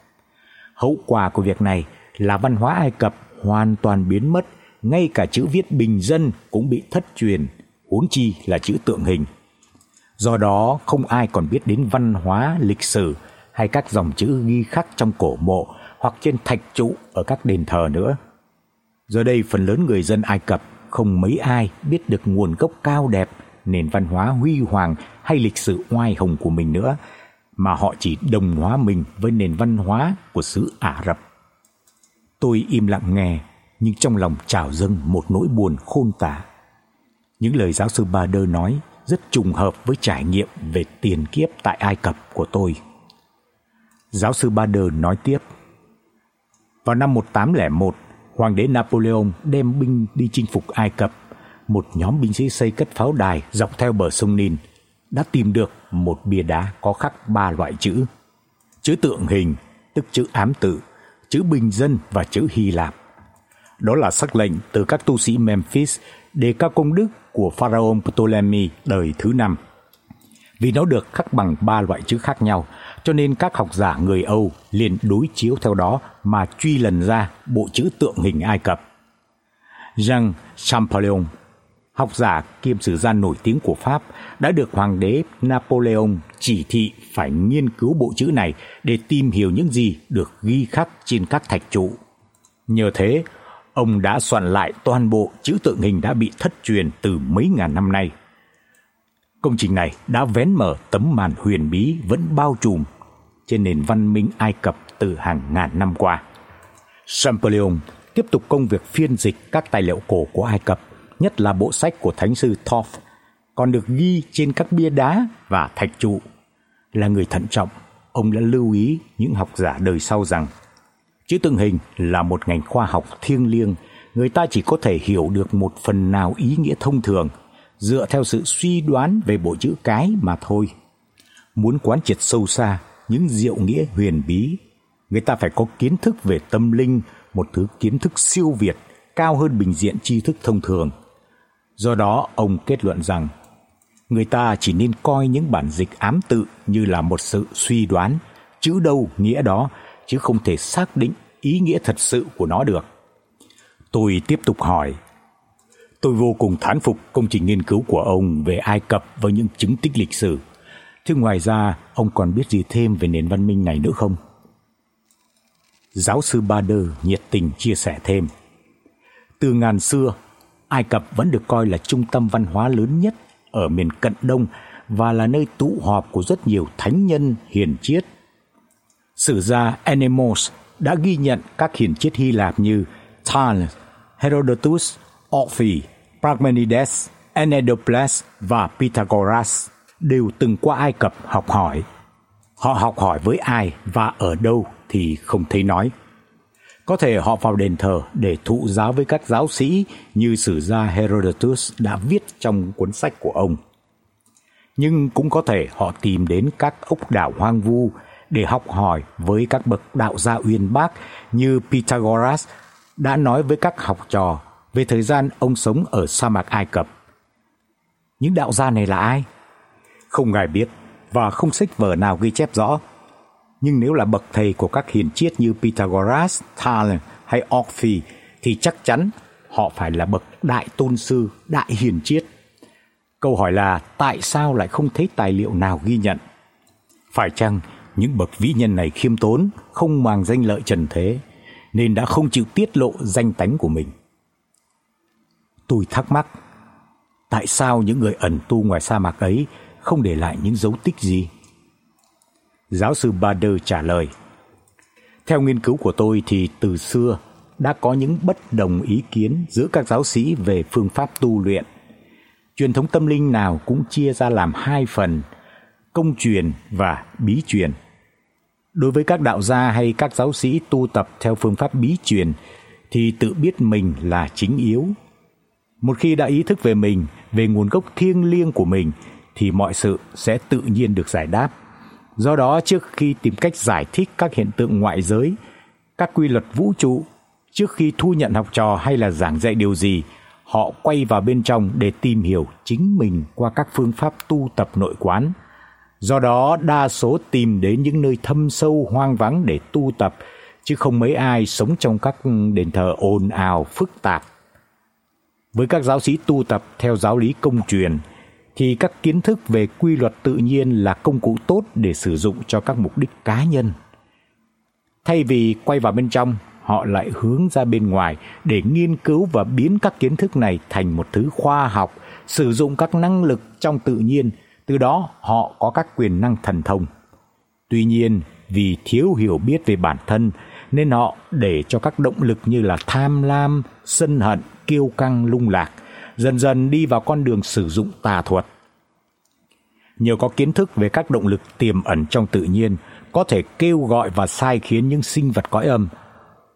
Hậu quả của việc này là văn hóa Ai Cập hoàn toàn biến mất, ngay cả chữ viết bình dân cũng bị thất truyền, huống chi là chữ tượng hình. Do đó không ai còn biết đến văn hóa, lịch sử hay các dòng chữ ghi khắc trong cổ mộ hoặc trên thạch trụ ở các đền thờ nữa. Giờ đây phần lớn người dân Ai Cập không mấy ai biết được nguồn gốc cao đẹp, nền văn hóa huy hoàng hay lịch sử oai hùng của mình nữa, mà họ chỉ đồng hóa mình với nền văn hóa của xứ Ả Rập. Tôi im lặng nghe, nhưng trong lòng trào dâng một nỗi buồn khôn tả. Những lời giáo sư Bader nói rất trùng hợp với trải nghiệm về tiền kiếp tại Ai Cập của tôi. Giáo sư Bader nói tiếp: Vào năm 1801, hoàng đế Napoleon đem binh đi chinh phục Ai Cập. Một nhóm binh sĩ xây cất pháo đài dọc theo bờ sông Nin đã tìm được một bia đá có khắc ba loại chữ: chữ tượng hình, tức chữ ám tự, chữ bình dân và chữ Hy Lạp. Đó là sắc lệnh từ các tu sĩ Memphis đề cao công đức của pharaoh Ptolemy đời thứ năm. Vì nó được khắc bằng ba loại chữ khác nhau, cho nên các học giả người Âu liền đối chiếu theo đó mà truy lần ra bộ chữ tượng hình Ai Cập. Jean Champollion, học giả kiêm sử gia nổi tiếng của Pháp, đã được hoàng đế Napoleon chỉ thị phải nghiên cứu bộ chữ này để tìm hiểu những gì được ghi khắc trên các thạch trụ. Nhờ thế, ông đã soạn lại toàn bộ chữ tượng hình đã bị thất truyền từ mấy ngàn năm nay. Công trình này đã vén mở tấm màn huyền bí vẫn bao trùm trên nền văn minh Ai Cập từ hàng ngàn năm qua. Champollion tiếp tục công việc phiên dịch các tài liệu cổ của Ai Cập, nhất là bộ sách của thánh sư Thoth, còn được ghi trên các bia đá và thạch trụ. Là người thận trọng, ông đã lưu ý những học giả đời sau rằng chữ tượng hình là một ngành khoa học thiêng liêng, người ta chỉ có thể hiểu được một phần nào ý nghĩa thông thường dựa theo sự suy đoán về bộ chữ cái mà thôi. Muốn quán triệt sâu xa những diệu nghĩa huyền bí, người ta phải có kiến thức về tâm linh, một thứ kiến thức siêu việt, cao hơn bình diện tri thức thông thường. Do đó, ông kết luận rằng người ta chỉ nên coi những bản dịch ám tự như là một sự suy đoán, chữ đâu nghĩa đó chứ không thể xác định ý nghĩa thật sự của nó được. Tôi tiếp tục hỏi Tôi vô cùng thán phục công trình nghiên cứu của ông về Ai Cập với những chứng tích lịch sử. Thế ngoài ra, ông còn biết gì thêm về nền văn minh này nữa không? Giáo sư Bader nhiệt tình chia sẻ thêm. Từ ngàn xưa, Ai Cập vẫn được coi là trung tâm văn hóa lớn nhất ở miền Cận Đông và là nơi tụ họp của rất nhiều thánh nhân hiền triết. Sử gia Enemos đã ghi nhận các hiền triết Hy Lạp như Thales, Herodotus, Orphi, Parmenides, Enedocles và Pythagoras đều từng qua Ai Cập học hỏi. Họ học hỏi với ai và ở đâu thì không thấy nói. Có thể họ vào đền thờ để thụ giáo với các giáo sĩ như sử gia Herodotus đã viết trong cuốn sách của ông. Nhưng cũng có thể họ tìm đến các ốc đảo hoang vu để học hỏi với các bậc đạo gia uyên bác như Pythagoras đã nói với các học trò về thời gian ông sống ở sa mạc Ai Cập. Những đạo gia này là ai? Không ai biết và không sách vở nào ghi chép rõ. Nhưng nếu là bậc thầy của các hiền triết như Pythagoras, Thales hay Orphi thì chắc chắn họ phải là bậc đại tôn sư, đại hiền triết. Câu hỏi là tại sao lại không thấy tài liệu nào ghi nhận? Phải chăng những bậc vĩ nhân này khiêm tốn, không màng danh lợi trần thế nên đã không chịu tiết lộ danh tánh của mình? Tôi thắc mắc, tại sao những người ẩn tu ngoài sa mạc ấy không để lại những dấu tích gì? Giáo sư Bader trả lời, theo nghiên cứu của tôi thì từ xưa đã có những bất đồng ý kiến giữa các giáo sĩ về phương pháp tu luyện. Truyền thống tâm linh nào cũng chia ra làm hai phần, công truyền và bí truyền. Đối với các đạo gia hay các giáo sĩ tu tập theo phương pháp bí truyền thì tự biết mình là chính yếu một khi đã ý thức về mình, về nguồn gốc thiêng liêng của mình thì mọi sự sẽ tự nhiên được giải đáp. Do đó trước khi tìm cách giải thích các hiện tượng ngoại giới, các quy luật vũ trụ, trước khi thu nhận học trò hay là giảng dạy điều gì, họ quay vào bên trong để tìm hiểu chính mình qua các phương pháp tu tập nội quán. Do đó đa số tìm đến những nơi thâm sâu hoang vắng để tu tập chứ không mấy ai sống trong các đền thờ ồn ào phức tạp với các giáo sĩ tu tập theo giáo lý công truyền thì các kiến thức về quy luật tự nhiên là công cụ tốt để sử dụng cho các mục đích cá nhân. Thay vì quay vào bên trong, họ lại hướng ra bên ngoài để nghiên cứu và biến các kiến thức này thành một thứ khoa học sử dụng các năng lực trong tự nhiên, từ đó họ có các quyền năng thần thông. Tuy nhiên, vì thiếu hiểu biết về bản thân nên họ để cho các động lực như là tham lam, sân hận, kiêu căng lung lạc dần dần đi vào con đường sử dụng tà thuật. Nhờ có kiến thức về các động lực tiềm ẩn trong tự nhiên, có thể kêu gọi và sai khiến những sinh vật cõi âm.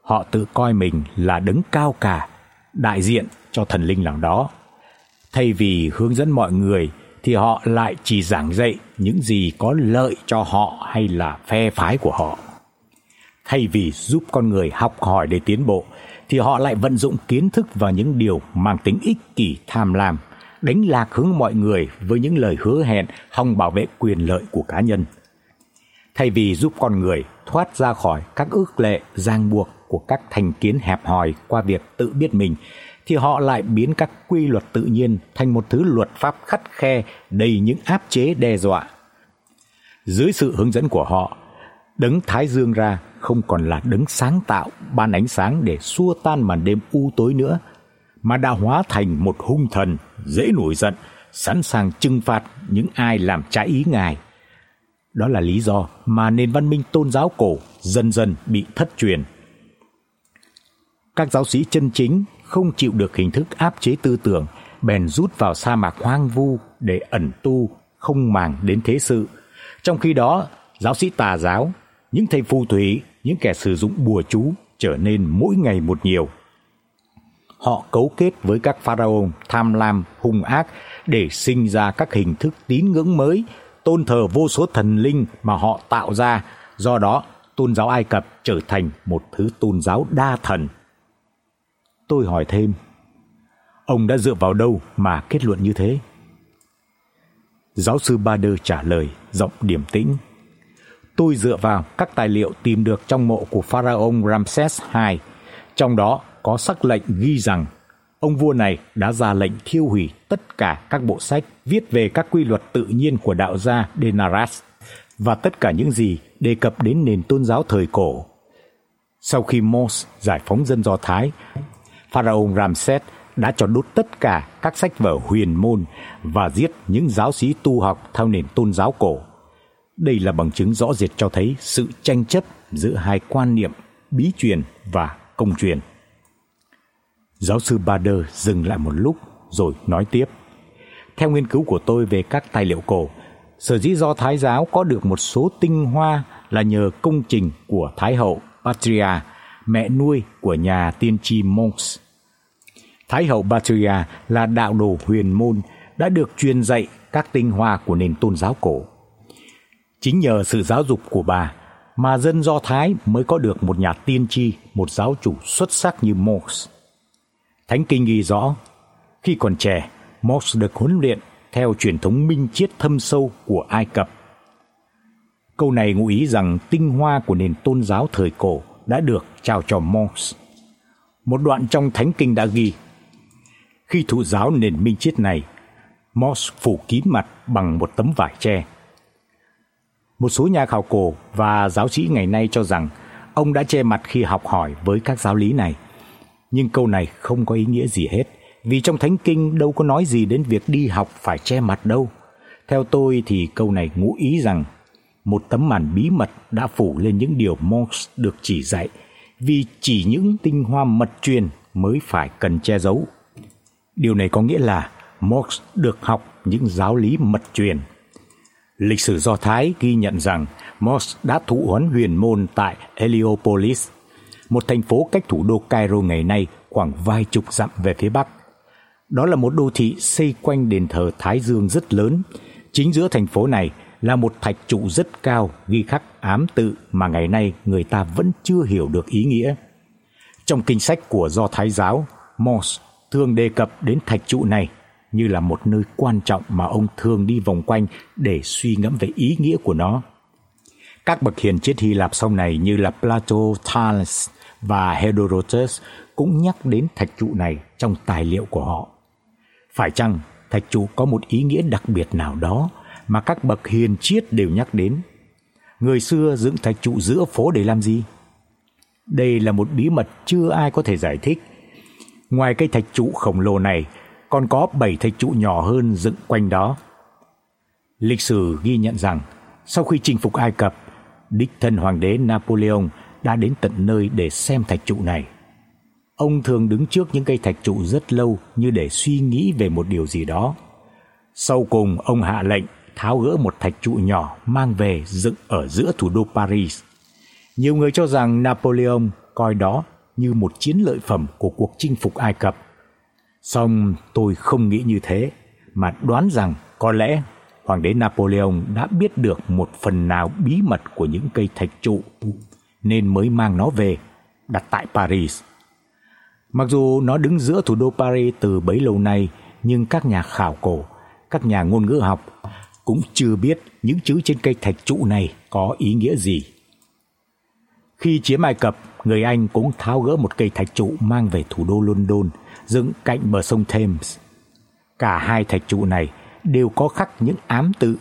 Họ tự coi mình là đứng cao cả, đại diện cho thần linh làng đó. Thay vì hướng dẫn mọi người thì họ lại chỉ giảng dạy những gì có lợi cho họ hay là phe phái của họ. Thay vì giúp con người học hỏi để tiến bộ thì họ lại vận dụng kiến thức vào những điều mang tính ích kỷ tham lam, đánh lạc hướng mọi người với những lời hứa hẹn hòng bảo vệ quyền lợi của cá nhân. Thay vì giúp con người thoát ra khỏi các ước lệ ràng buộc của các thành kiến hẹp hòi qua việc tự biết mình thì họ lại biến các quy luật tự nhiên thành một thứ luật pháp khắt khe đầy những áp chế đe dọa. Dưới sự hướng dẫn của họ, đấng Thái Dương ra không còn là đấng sáng tạo ban ánh sáng để xua tan màn đêm u tối nữa, mà đã hóa thành một hung thần dễ nổi giận, sẵn sàng trừng phạt những ai làm trái ý Ngài. Đó là lý do mà nền văn minh tôn giáo cổ dần dần bị thất truyền. Các giáo sĩ chân chính không chịu được hình thức áp chế tư tưởng, bèn rút vào sa mạc hoang vu để ẩn tu, không màng đến thế sự. Trong khi đó, giáo sĩ tà giáo, những thầy phù thủy, những kẻ sử dụng bùa chú trở nên mỗi ngày một nhiều. Họ cấu kết với các pharaoh tham lam, hung ác để sinh ra các hình thức tín ngưỡng mới, tôn thờ vô số thần linh mà họ tạo ra, do đó tôn giáo Ai Cập trở thành một thứ tôn giáo đa thần. Tôi hỏi thêm, ông đã dựa vào đâu mà kết luận như thế? Giáo sư Bader trả lời giọng điềm tĩnh. Tôi dựa vào các tài liệu tìm được trong mộ của pharaoh Ramses II, trong đó có sắc lệnh ghi rằng ông vua này đã ra lệnh thiêu hủy tất cả các bộ sách viết về các quy luật tự nhiên của đạo gia Denaras và tất cả những gì đề cập đến nền tôn giáo thời cổ. Sau khi Mos giải phóng dân Do Thái, Pharaoh Ramses đã cho đốt tất cả các sách vở huyền môn và giết những giáo sĩ tu học theo nền tôn giáo cổ. Đây là bằng chứng rõ rệt cho thấy sự tranh chấp giữa hai quan niệm bí truyền và công truyền. Giáo sư Bader dừng lại một lúc rồi nói tiếp. Theo nghiên cứu của tôi về các tài liệu cổ, sở dĩ do Thái giáo có được một số tinh hoa là nhờ công trình của Thái hậu Patria, mẹ nuôi của nhà tiên tri Monks. Thái hậu Patria là đạo đồ huyền môn đã được truyền dạy các tinh hoa của nền tôn giáo cổ. Chính nhờ sự giáo dục của bà mà dân Do Thái mới có được một nhà tiên tri, một giáo chủ xuất sắc như Moses. Thánh kinh ghi rõ, khi còn trẻ, Moses được huấn luyện theo truyền thống minh triết thâm sâu của Ai Cập. Câu này ngụ ý rằng tinh hoa của nền tôn giáo thời cổ đã được trao cho Moses. Một đoạn trong Thánh kinh đã ghi: Khi thụ giáo nền minh triết này, Moses phủ kín mặt bằng một tấm vải tre. Một số nhà khảo cổ và giáo sĩ ngày nay cho rằng ông đã che mặt khi học hỏi với các giáo lý này. Nhưng câu này không có ý nghĩa gì hết, vì trong Thánh kinh đâu có nói gì đến việc đi học phải che mặt đâu. Theo tôi thì câu này ngụ ý rằng một tấm màn bí mật đã phủ lên những điều Monks được chỉ dạy, vì chỉ những tinh hoa mật truyền mới phải cần che giấu. Điều này có nghĩa là Monks được học những giáo lý mật truyền Lịch sử Do Thái ghi nhận rằng Monks đã thụ huấn huyền môn tại Heliopolis, một thành phố cách thủ đô Cairo ngày nay khoảng vài chục dặm về phía bắc. Đó là một đô thị xây quanh đền thờ Thái Dương rất lớn. Chính giữa thành phố này là một thạch trụ rất cao ghi khắc ám tự mà ngày nay người ta vẫn chưa hiểu được ý nghĩa. Trong kinh sách của Do Thái giáo, Mos thường đề cập đến thạch trụ này như là một nơi quan trọng mà ông thường đi vòng quanh để suy ngẫm về ý nghĩa của nó. Các bậc hiền triết Hy Lạp sau này như là Plato, Thales và Herodotus cũng nhắc đến thạch trụ này trong tài liệu của họ. Phải chăng thạch trụ có một ý nghĩa đặc biệt nào đó mà các bậc hiền triết đều nhắc đến? Người xưa dựng thạch trụ giữa phố để làm gì? Đây là một bí mật chưa ai có thể giải thích. Ngoài cây thạch trụ khổng lồ này, còn có 7 thạch trụ nhỏ hơn dựng quanh đó. Lịch sử ghi nhận rằng sau khi chinh phục Ai Cập, đích thân hoàng đế Napoleon đã đến tận nơi để xem thạch trụ này. Ông thường đứng trước những cây thạch trụ rất lâu như để suy nghĩ về một điều gì đó. Sau cùng ông hạ lệnh tháo gỡ một thạch trụ nhỏ mang về dựng ở giữa thủ đô Paris. Nhiều người cho rằng Napoleon coi đó như một chiến lợi phẩm của cuộc chinh phục Ai Cập. Song tôi không nghĩ như thế, mà đoán rằng có lẽ hoàng đế Napoleon đã biết được một phần nào bí mật của những cây thạch trụ nên mới mang nó về đặt tại Paris. Mặc dù nó đứng giữa thủ đô Paris từ bấy lâu nay, nhưng các nhà khảo cổ, các nhà ngôn ngữ học cũng chưa biết những chữ trên cây thạch trụ này có ý nghĩa gì. Khi chiếm Ai Cập, người Anh cũng tháo gỡ một cây thạch trụ mang về thủ đô London, dựng cạnh bờ sông Thames. Cả hai thạch trụ này đều có khắc những ám tự,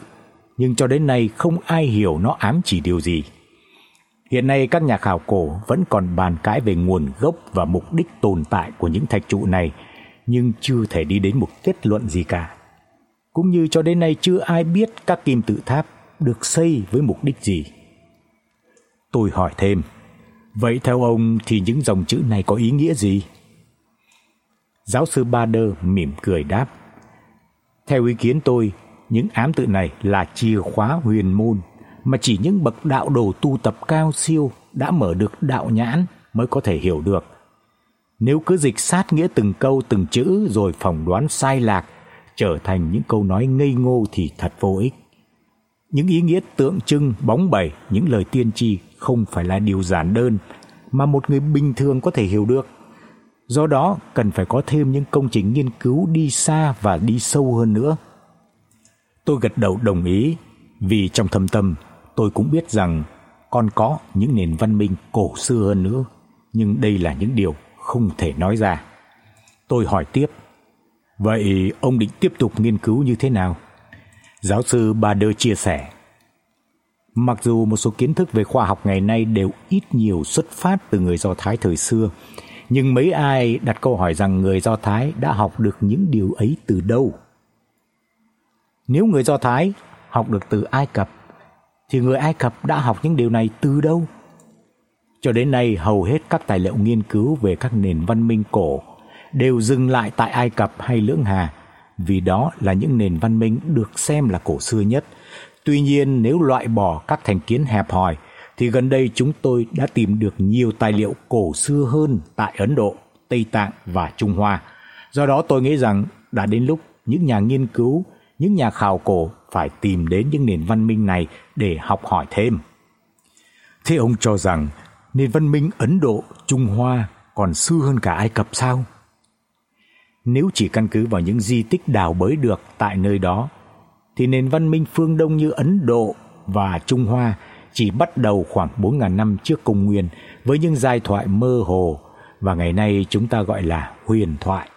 nhưng cho đến nay không ai hiểu nó ám chỉ điều gì. Hiện nay các nhà khảo cổ vẫn còn bàn cãi về nguồn gốc và mục đích tồn tại của những thạch trụ này, nhưng chưa thể đi đến một kết luận gì cả. Cũng như cho đến nay chưa ai biết các kim tự tháp được xây với mục đích gì. Tôi hỏi thêm, vậy theo ông thì những dòng chữ này có ý nghĩa gì? Giáo sư Bader mỉm cười đáp, theo ý kiến tôi, những ám tự này là chìa khóa huyền môn mà chỉ những bậc đạo đồ tu tập cao siêu đã mở được đạo nhãn mới có thể hiểu được. Nếu cứ dịch sát nghĩa từng câu từng chữ rồi phỏng đoán sai lạc, trở thành những câu nói ngây ngô thì thật vô ích. Những ý nghĩa tượng trưng bóng bẩy những lời tiên tri không phải là điều giản đơn mà một người bình thường có thể hiểu được. Do đó, cần phải có thêm những công trình nghiên cứu đi xa và đi sâu hơn nữa. Tôi gật đầu đồng ý, vì trong thâm tâm tôi cũng biết rằng còn có những nền văn minh cổ xưa hơn nữa, nhưng đây là những điều không thể nói ra. Tôi hỏi tiếp, vậy ông định tiếp tục nghiên cứu như thế nào? Giáo sư Bader chia sẻ, Mặc dù một số kiến thức về khoa học ngày nay đều ít nhiều xuất phát từ người Do Thái thời xưa, nhưng mấy ai đặt câu hỏi rằng người Do Thái đã học được những điều ấy từ đâu? Nếu người Do Thái học được từ Ai Cập thì người Ai Cập đã học những điều này từ đâu? Cho đến nay hầu hết các tài liệu nghiên cứu về các nền văn minh cổ đều dừng lại tại Ai Cập hay Lưỡng Hà, vì đó là những nền văn minh được xem là cổ xưa nhất. Tuy nhiên nếu loại bỏ các thành kiến hẹp hòi thì gần đây chúng tôi đã tìm được nhiều tài liệu cổ xưa hơn tại Ấn Độ, Tây Tạng và Trung Hoa. Do đó tôi nghĩ rằng đã đến lúc những nhà nghiên cứu, những nhà khảo cổ phải tìm đến những nền văn minh này để học hỏi thêm. Thế ông cho rằng nền văn minh Ấn Độ, Trung Hoa còn xưa hơn cả Ai Cập sao? Nếu chỉ căn cứ vào những di tích đào bới được tại nơi đó thì nền văn minh phương Đông như Ấn Độ và Trung Hoa chỉ bắt đầu khoảng 4000 năm trước công nguyên với những giai thoại mơ hồ và ngày nay chúng ta gọi là huyền thoại.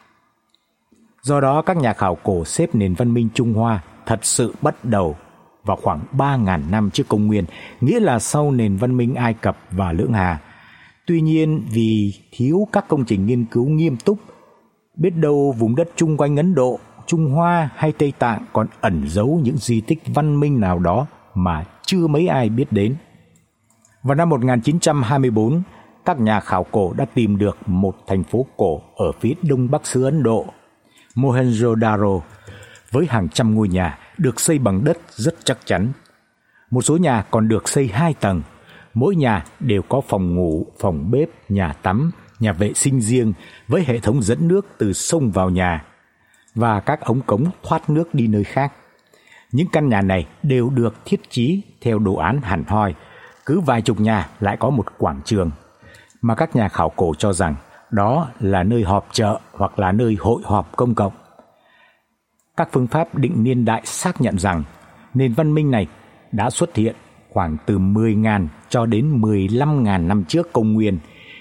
Do đó các nhà khảo cổ xếp nền văn minh Trung Hoa thật sự bắt đầu vào khoảng 3000 năm trước công nguyên, nghĩa là sau nền văn minh Ai Cập và Lưỡng Hà. Tuy nhiên vì thiếu các công trình nghiên cứu nghiêm túc, biết đâu vùng đất chung quanh Ấn Độ, Trung Hoa hay Tây Tạng còn ẩn giấu những di tích văn minh nào đó mà chưa mấy ai biết đến. Vào năm 1924, các nhà khảo cổ đã tìm được một thành phố cổ ở phía đông bắc xứ Ấn Độ, Mohenjo-daro, với hàng trăm ngôi nhà được xây bằng đất rất chắc chắn. Một số nhà còn được xây hai tầng, mỗi nhà đều có phòng ngủ, phòng bếp, nhà tắm, nhà vệ sinh riêng với hệ thống dẫn nước từ sông vào nhà và các ống cống thoát nước đi nơi khác. Những căn nhà này đều được thiết trí theo đồ án hẳn hoi, cứ vài chục nhà lại có một quảng trường, mà các nhà khảo cổ cho rằng đó là nơi họp chợ hoặc là nơi hội họp công cộng. Các phương pháp định niên đại xác nhận rằng nền văn minh này đã xuất hiện khoảng từ 10.000 cho đến 15.000 năm trước công nguyên,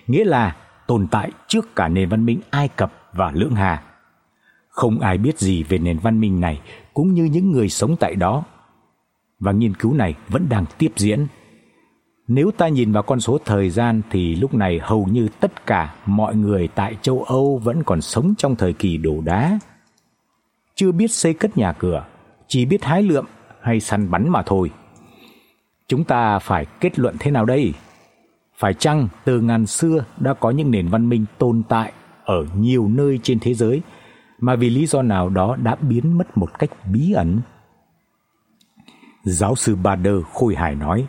nghĩa là tồn tại trước cả nền văn minh Ai Cập và Lưỡng Hà. Không ai biết gì về nền văn minh này cũng như những người sống tại đó. Và nghiên cứu này vẫn đang tiếp diễn. Nếu ta nhìn vào con số thời gian thì lúc này hầu như tất cả mọi người tại châu Âu vẫn còn sống trong thời kỳ đồ đá. chưa biết xây cất nhà cửa, chỉ biết hái lượm hay săn bắn mà thôi. Chúng ta phải kết luận thế nào đây? Phải chăng từ ngàn xưa đã có những nền văn minh tồn tại ở nhiều nơi trên thế giới mà vì lý do nào đó đã biến mất một cách bí ẩn? Giáo sư Bader khôi hài nói: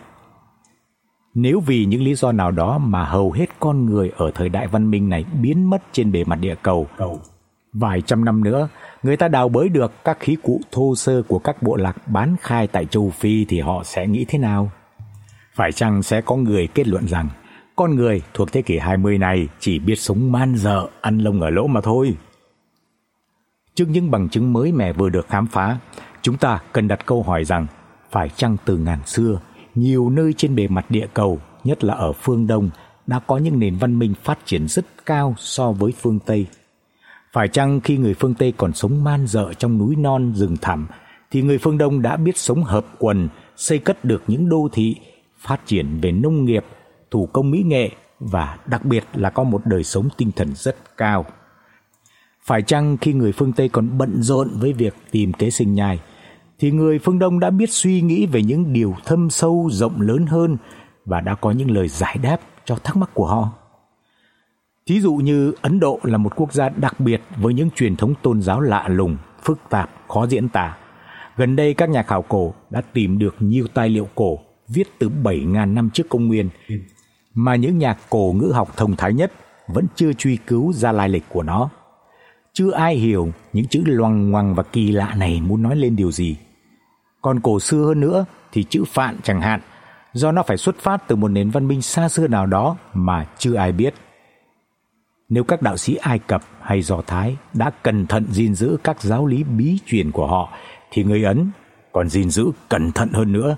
Nếu vì những lý do nào đó mà hầu hết con người ở thời đại văn minh này biến mất trên bề mặt địa cầu, vài trăm năm nữa, người ta đào bới được các khí cụ thô sơ của các bộ lạc bán khai tại châu Phi thì họ sẽ nghĩ thế nào? Phải chăng sẽ có người kết luận rằng con người thuộc thế kỷ 20 này chỉ biết sống man dợ, ăn lông ở lỗ mà thôi? Trước những bằng chứng mới mẻ vừa được khám phá, chúng ta cần đặt câu hỏi rằng phải chăng từ ngàn xưa, nhiều nơi trên bề mặt địa cầu, nhất là ở phương Đông, đã có những nền văn minh phát triển rất cao so với phương Tây. Phải chăng khi người phương Tây còn sống man dợ trong núi non rừng thẳm thì người phương Đông đã biết sống hợp quần, xây cất được những đô thị, phát triển về nông nghiệp, thủ công mỹ nghệ và đặc biệt là có một đời sống tinh thần rất cao. Phải chăng khi người phương Tây còn bận rộn với việc tìm kế sinh nhai thì người phương Đông đã biết suy nghĩ về những điều thâm sâu rộng lớn hơn và đã có những lời giải đáp cho thắc mắc của họ. Thí dụ như Ấn Độ là một quốc gia đặc biệt với những truyền thống tôn giáo lạ lùng, phức tạp, khó diễn tả. Gần đây các nhà khảo cổ đã tìm được nhiều tài liệu cổ viết từ 7000 năm trước công nguyên mà những nhà cổ ngữ học thông thái nhất vẫn chưa truy cứu ra lai lịch của nó. Chưa ai hiểu những chữ loằng ngoằng và kỳ lạ này muốn nói lên điều gì. Còn cổ xưa hơn nữa thì chữ Phạn chẳng hạn, do nó phải xuất phát từ một nền văn minh xa xưa nào đó mà chưa ai biết. Nếu các đạo sĩ Ai Cập hay Do Thái đã cẩn thận gìn giữ các giáo lý bí truyền của họ thì người Ấn còn gìn giữ cẩn thận hơn nữa.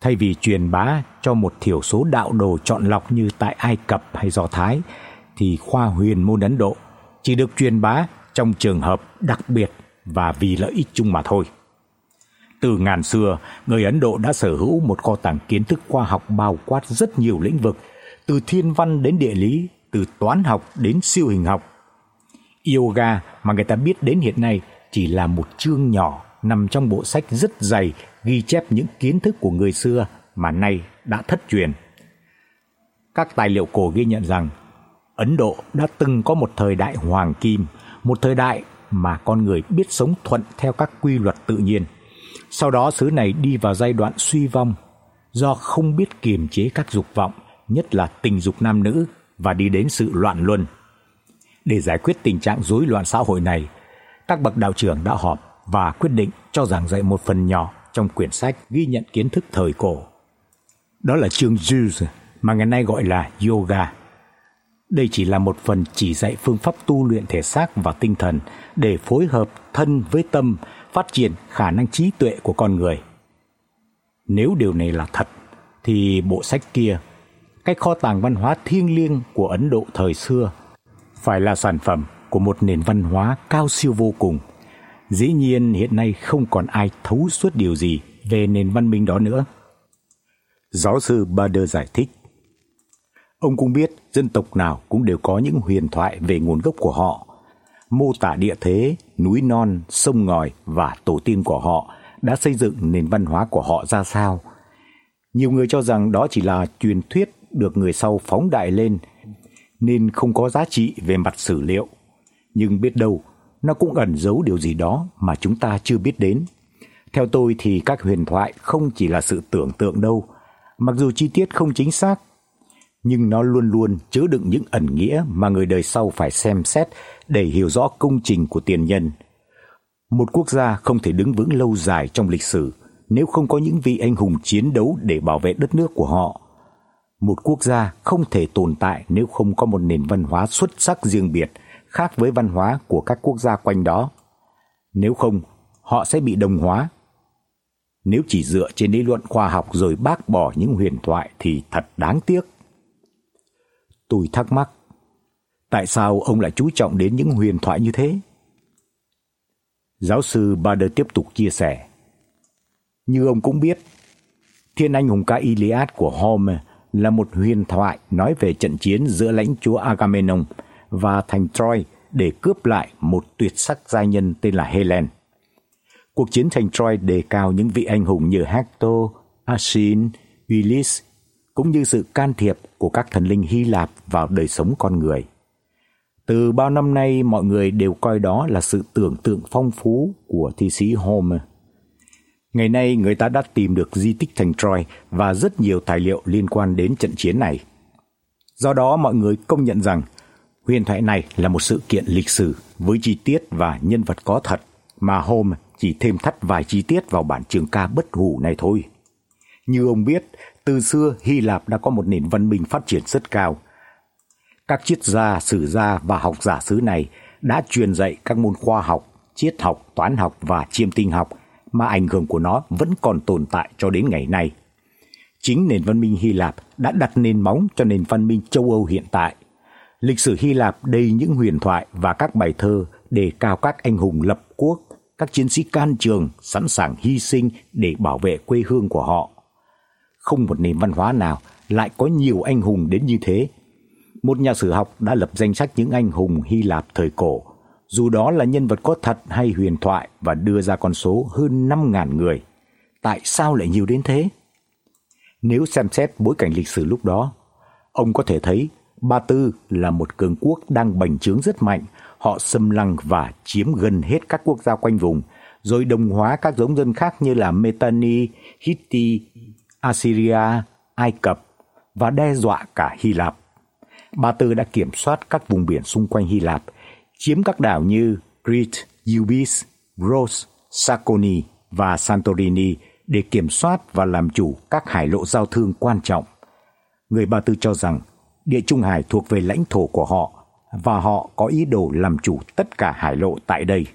Thay vì truyền bá cho một thiểu số đạo đồ chọn lọc như tại Ai Cập hay Do Thái thì khoa huyền môn Ấn Độ chỉ được truyền bá trong trường hợp đặc biệt và vì lợi ích chung mà thôi. Từ ngàn xưa, người Ấn Độ đã sở hữu một kho tàng kiến thức khoa học bao quát rất nhiều lĩnh vực, từ thiên văn đến địa lý, từ toán học đến siêu hình học. Yoga mà người ta biết đến hiện nay chỉ là một chương nhỏ nằm trong bộ sách rất dày ghi chép những kiến thức của người xưa mà nay đã thất truyền. Các tài liệu cổ ghi nhận rằng Ấn Độ đã từng có một thời đại hoàng kim, một thời đại mà con người biết sống thuận theo các quy luật tự nhiên. Sau đó xứ này đi vào giai đoạn suy vong do không biết kiềm chế các dục vọng, nhất là tình dục nam nữ và đi đến sự loạn luân. Để giải quyết tình trạng rối loạn xã hội này, các bậc đạo trưởng đã họp và quyết định cho giảng dạy một phần nhỏ trong quyển sách ghi nhận kiến thức thời cổ. Đó là chương Juice mà ngày nay gọi là yoga. Đây chỉ là một phần chỉ dạy phương pháp tu luyện thể xác và tinh thần để phối hợp thân với tâm, phát triển khả năng trí tuệ của con người. Nếu điều này là thật thì bộ sách kia, cái kho tàng văn hóa thiêng liêng của Ấn Độ thời xưa phải là sản phẩm của một nền văn hóa cao siêu vô cùng. Dĩ nhiên hiện nay không còn ai thấu suốt điều gì về nền văn minh đó nữa. Giáo sư Bader giải thích Ông cũng biết dân tộc nào cũng đều có những huyền thoại về nguồn gốc của họ, mô tả địa thế, núi non, sông ngòi và tổ tiên của họ đã xây dựng nền văn hóa của họ ra sao. Nhiều người cho rằng đó chỉ là truyền thuyết được người sau phóng đại lên nên không có giá trị về mặt sử liệu, nhưng biết đâu nó cũng ẩn giấu điều gì đó mà chúng ta chưa biết đến. Theo tôi thì các huyền thoại không chỉ là sự tưởng tượng đâu, mặc dù chi tiết không chính xác nhưng nó luôn luôn chứa đựng những ẩn nghĩa mà người đời sau phải xem xét để hiểu rõ công trình của tiền nhân. Một quốc gia không thể đứng vững lâu dài trong lịch sử nếu không có những vị anh hùng chiến đấu để bảo vệ đất nước của họ. Một quốc gia không thể tồn tại nếu không có một nền văn hóa xuất sắc riêng biệt, khác với văn hóa của các quốc gia quanh đó. Nếu không, họ sẽ bị đồng hóa. Nếu chỉ dựa trên lý luận khoa học rồi bác bỏ những huyền thoại thì thật đáng tiếc. Tôi thắc mắc, tại sao ông lại chú trọng đến những huyền thoại như thế? Giáo sư Bader tiếp tục chia sẻ. Như ông cũng biết, Thiên anh hùng ca Iliad của Homer là một huyền thoại nói về trận chiến giữa lãnh chúa Agamemnon và thành Troy để cướp lại một tuyệt sắc giai nhân tên là Helen. Cuộc chiến thành Troy đề cao những vị anh hùng như Hector, Achilles, Ulysses cũng như sự can thiệp của các thần linh Hy Lạp vào đời sống con người. Từ bao năm nay mọi người đều coi đó là sự tưởng tượng phong phú của thi sĩ Homer. Ngày nay người ta đã tìm được di tích thành Troy và rất nhiều tài liệu liên quan đến trận chiến này. Do đó mọi người công nhận rằng huyền thoại này là một sự kiện lịch sử với chi tiết và nhân vật có thật mà Holmes chỉ thêm thắt vài chi tiết vào bản trường ca bất hủ này thôi. Như ông biết, từ xưa Hy Lạp đã có một nền văn minh phát triển rất cao. Các triết gia, sử gia và học giả xứ này đã truyền dạy các môn khoa học, triết học, toán học và chiêm tinh học mà ảnh hưởng của nó vẫn còn tồn tại cho đến ngày nay. Chính nền văn minh Hy Lạp đã đặt nền móng cho nền văn minh châu Âu hiện tại. Lịch sử Hy Lạp đầy những huyền thoại và các bài thơ đề cao các anh hùng lập quốc, các chiến sĩ can trường sẵn sàng hy sinh để bảo vệ quê hương của họ. Không một nền văn hóa nào lại có nhiều anh hùng đến như thế. Một nhà sử học đã lập danh sách những anh hùng Hy Lạp thời cổ, dù đó là nhân vật có thật hay huyền thoại và đưa ra con số hơn 5000 người. Tại sao lại nhiều đến thế? Nếu xem xét bối cảnh lịch sử lúc đó, ông có thể thấy Ba Tư là một cường quốc đang bành trướng rất mạnh, họ xâm lăng và chiếm gần hết các quốc gia quanh vùng, rồi đồng hóa các giống dân khác như là Mitanni, Hitti, Assyria, Ai Cập và đe dọa cả Hy Lạp. Ba Tư đã kiểm soát các vùng biển xung quanh Hy Lạp, chiếm các đảo như Crete, Eubis, Rhodes, Sakoni và Santorini để kiểm soát và làm chủ các hải lộ giao thương quan trọng. Người Ba Tư cho rằng Địa Trung Hải thuộc về lãnh thổ của họ và họ có ý đồ làm chủ tất cả hải lộ tại đây.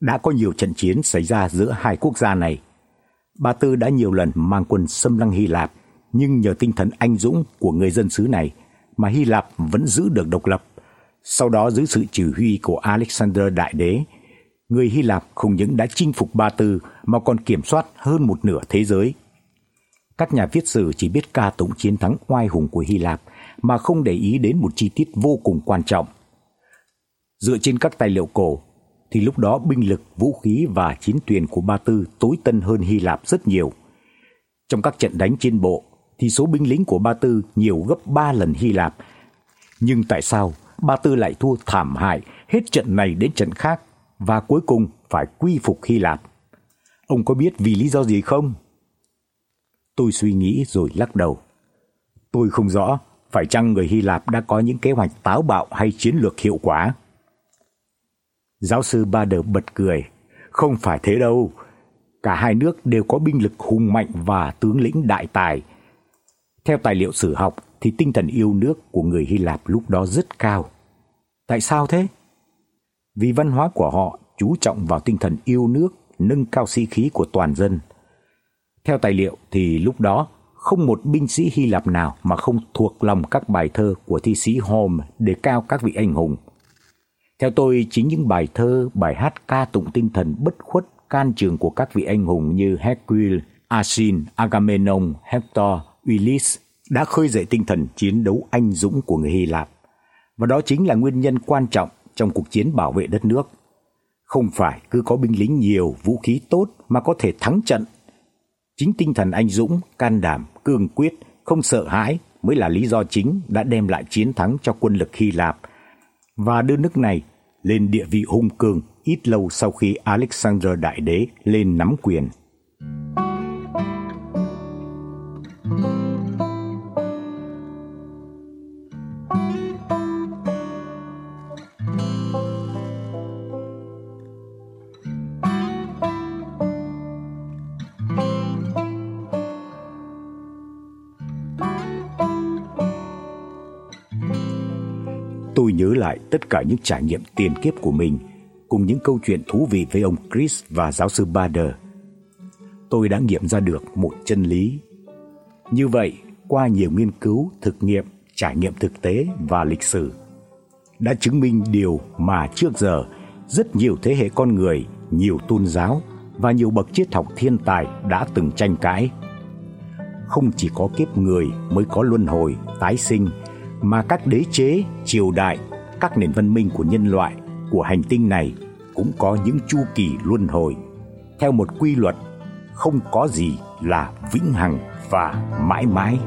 Đã có nhiều trận chiến xảy ra giữa hai quốc gia này. Ba Tư đã nhiều lần mang quân xâm lăng Hy Lạp, nhưng nhờ tinh thần anh dũng của người dân xứ này mà Hy Lạp vẫn giữ được độc lập. Sau đó dưới sự chỉ huy của Alexander Đại Đế, người Hy Lạp không những đã chinh phục Ba Tư mà còn kiểm soát hơn một nửa thế giới. Các nhà viết sử chỉ biết ca tụng chiến thắng oai hùng của Hy Lạp mà không để ý đến một chi tiết vô cùng quan trọng. Dựa trên các tài liệu cổ thì lúc đó binh lực, vũ khí và chiến thuyền của Ba Tư tối tân hơn Hy Lạp rất nhiều. Trong các trận đánh trên bộ thì số binh lính của Ba Tư nhiều gấp 3 lần Hy Lạp. Nhưng tại sao Ba Tư lại thua thảm hại hết trận này đến trận khác và cuối cùng phải quy phục Hy Lạp? Ông có biết vì lý do gì không? Tôi suy nghĩ rồi lắc đầu. Tôi không rõ phải chăng người Hy Lạp đã có những kế hoạch táo bạo hay chiến lược hiệu quả? Giáo sư Bader bật cười, không phải thế đâu. Cả hai nước đều có binh lực hùng mạnh và tướng lĩnh đại tài. Theo tài liệu sử học thì tinh thần yêu nước của người Hy Lạp lúc đó rất cao. Tại sao thế? Vì văn hóa của họ chú trọng vào tinh thần yêu nước, nâng cao sĩ khí của toàn dân. Theo tài liệu thì lúc đó không một binh sĩ Hy Lạp nào mà không thuộc lòng các bài thơ của thi sĩ Homer đề cao các vị anh hùng. Theo tôi, chính những bài thơ, bài hát ca tụng tinh thần bất khuất can trường của các vị anh hùng như Hercules, Achilles, Agamemnon, Hector, Ulysses đã khơi dậy tinh thần chiến đấu anh dũng của người Hy Lạp. Và đó chính là nguyên nhân quan trọng trong cuộc chiến bảo vệ đất nước. Không phải cứ có binh lính nhiều, vũ khí tốt mà có thể thắng trận Chính tinh thần anh dũng, can đảm, cương quyết, không sợ hãi mới là lý do chính đã đem lại chiến thắng cho quân lực Hy Lạp và đưa nước này lên địa vị hùng cường ít lâu sau khi Alexander Đại Đế lên nắm quyền. Tất cả những trải nghiệm tiền kiếp của mình cùng những câu chuyện thú vị với ông Chris và giáo sư Bader. Tôi đã nghiệm ra được một chân lý. Như vậy, qua nhiều nghiên cứu, thực nghiệm, trải nghiệm thực tế và lịch sử đã chứng minh điều mà trước giờ rất nhiều thế hệ con người, nhiều tôn giáo và nhiều bậc triết học thiên tài đã từng tranh cãi. Không chỉ có kiếp người mới có luân hồi, tái sinh mà các đế chế, triều đại các nền văn minh của nhân loại, của hành tinh này cũng có những chu kỳ luân hồi. Theo một quy luật, không có gì là vĩnh hằng và mãi mãi.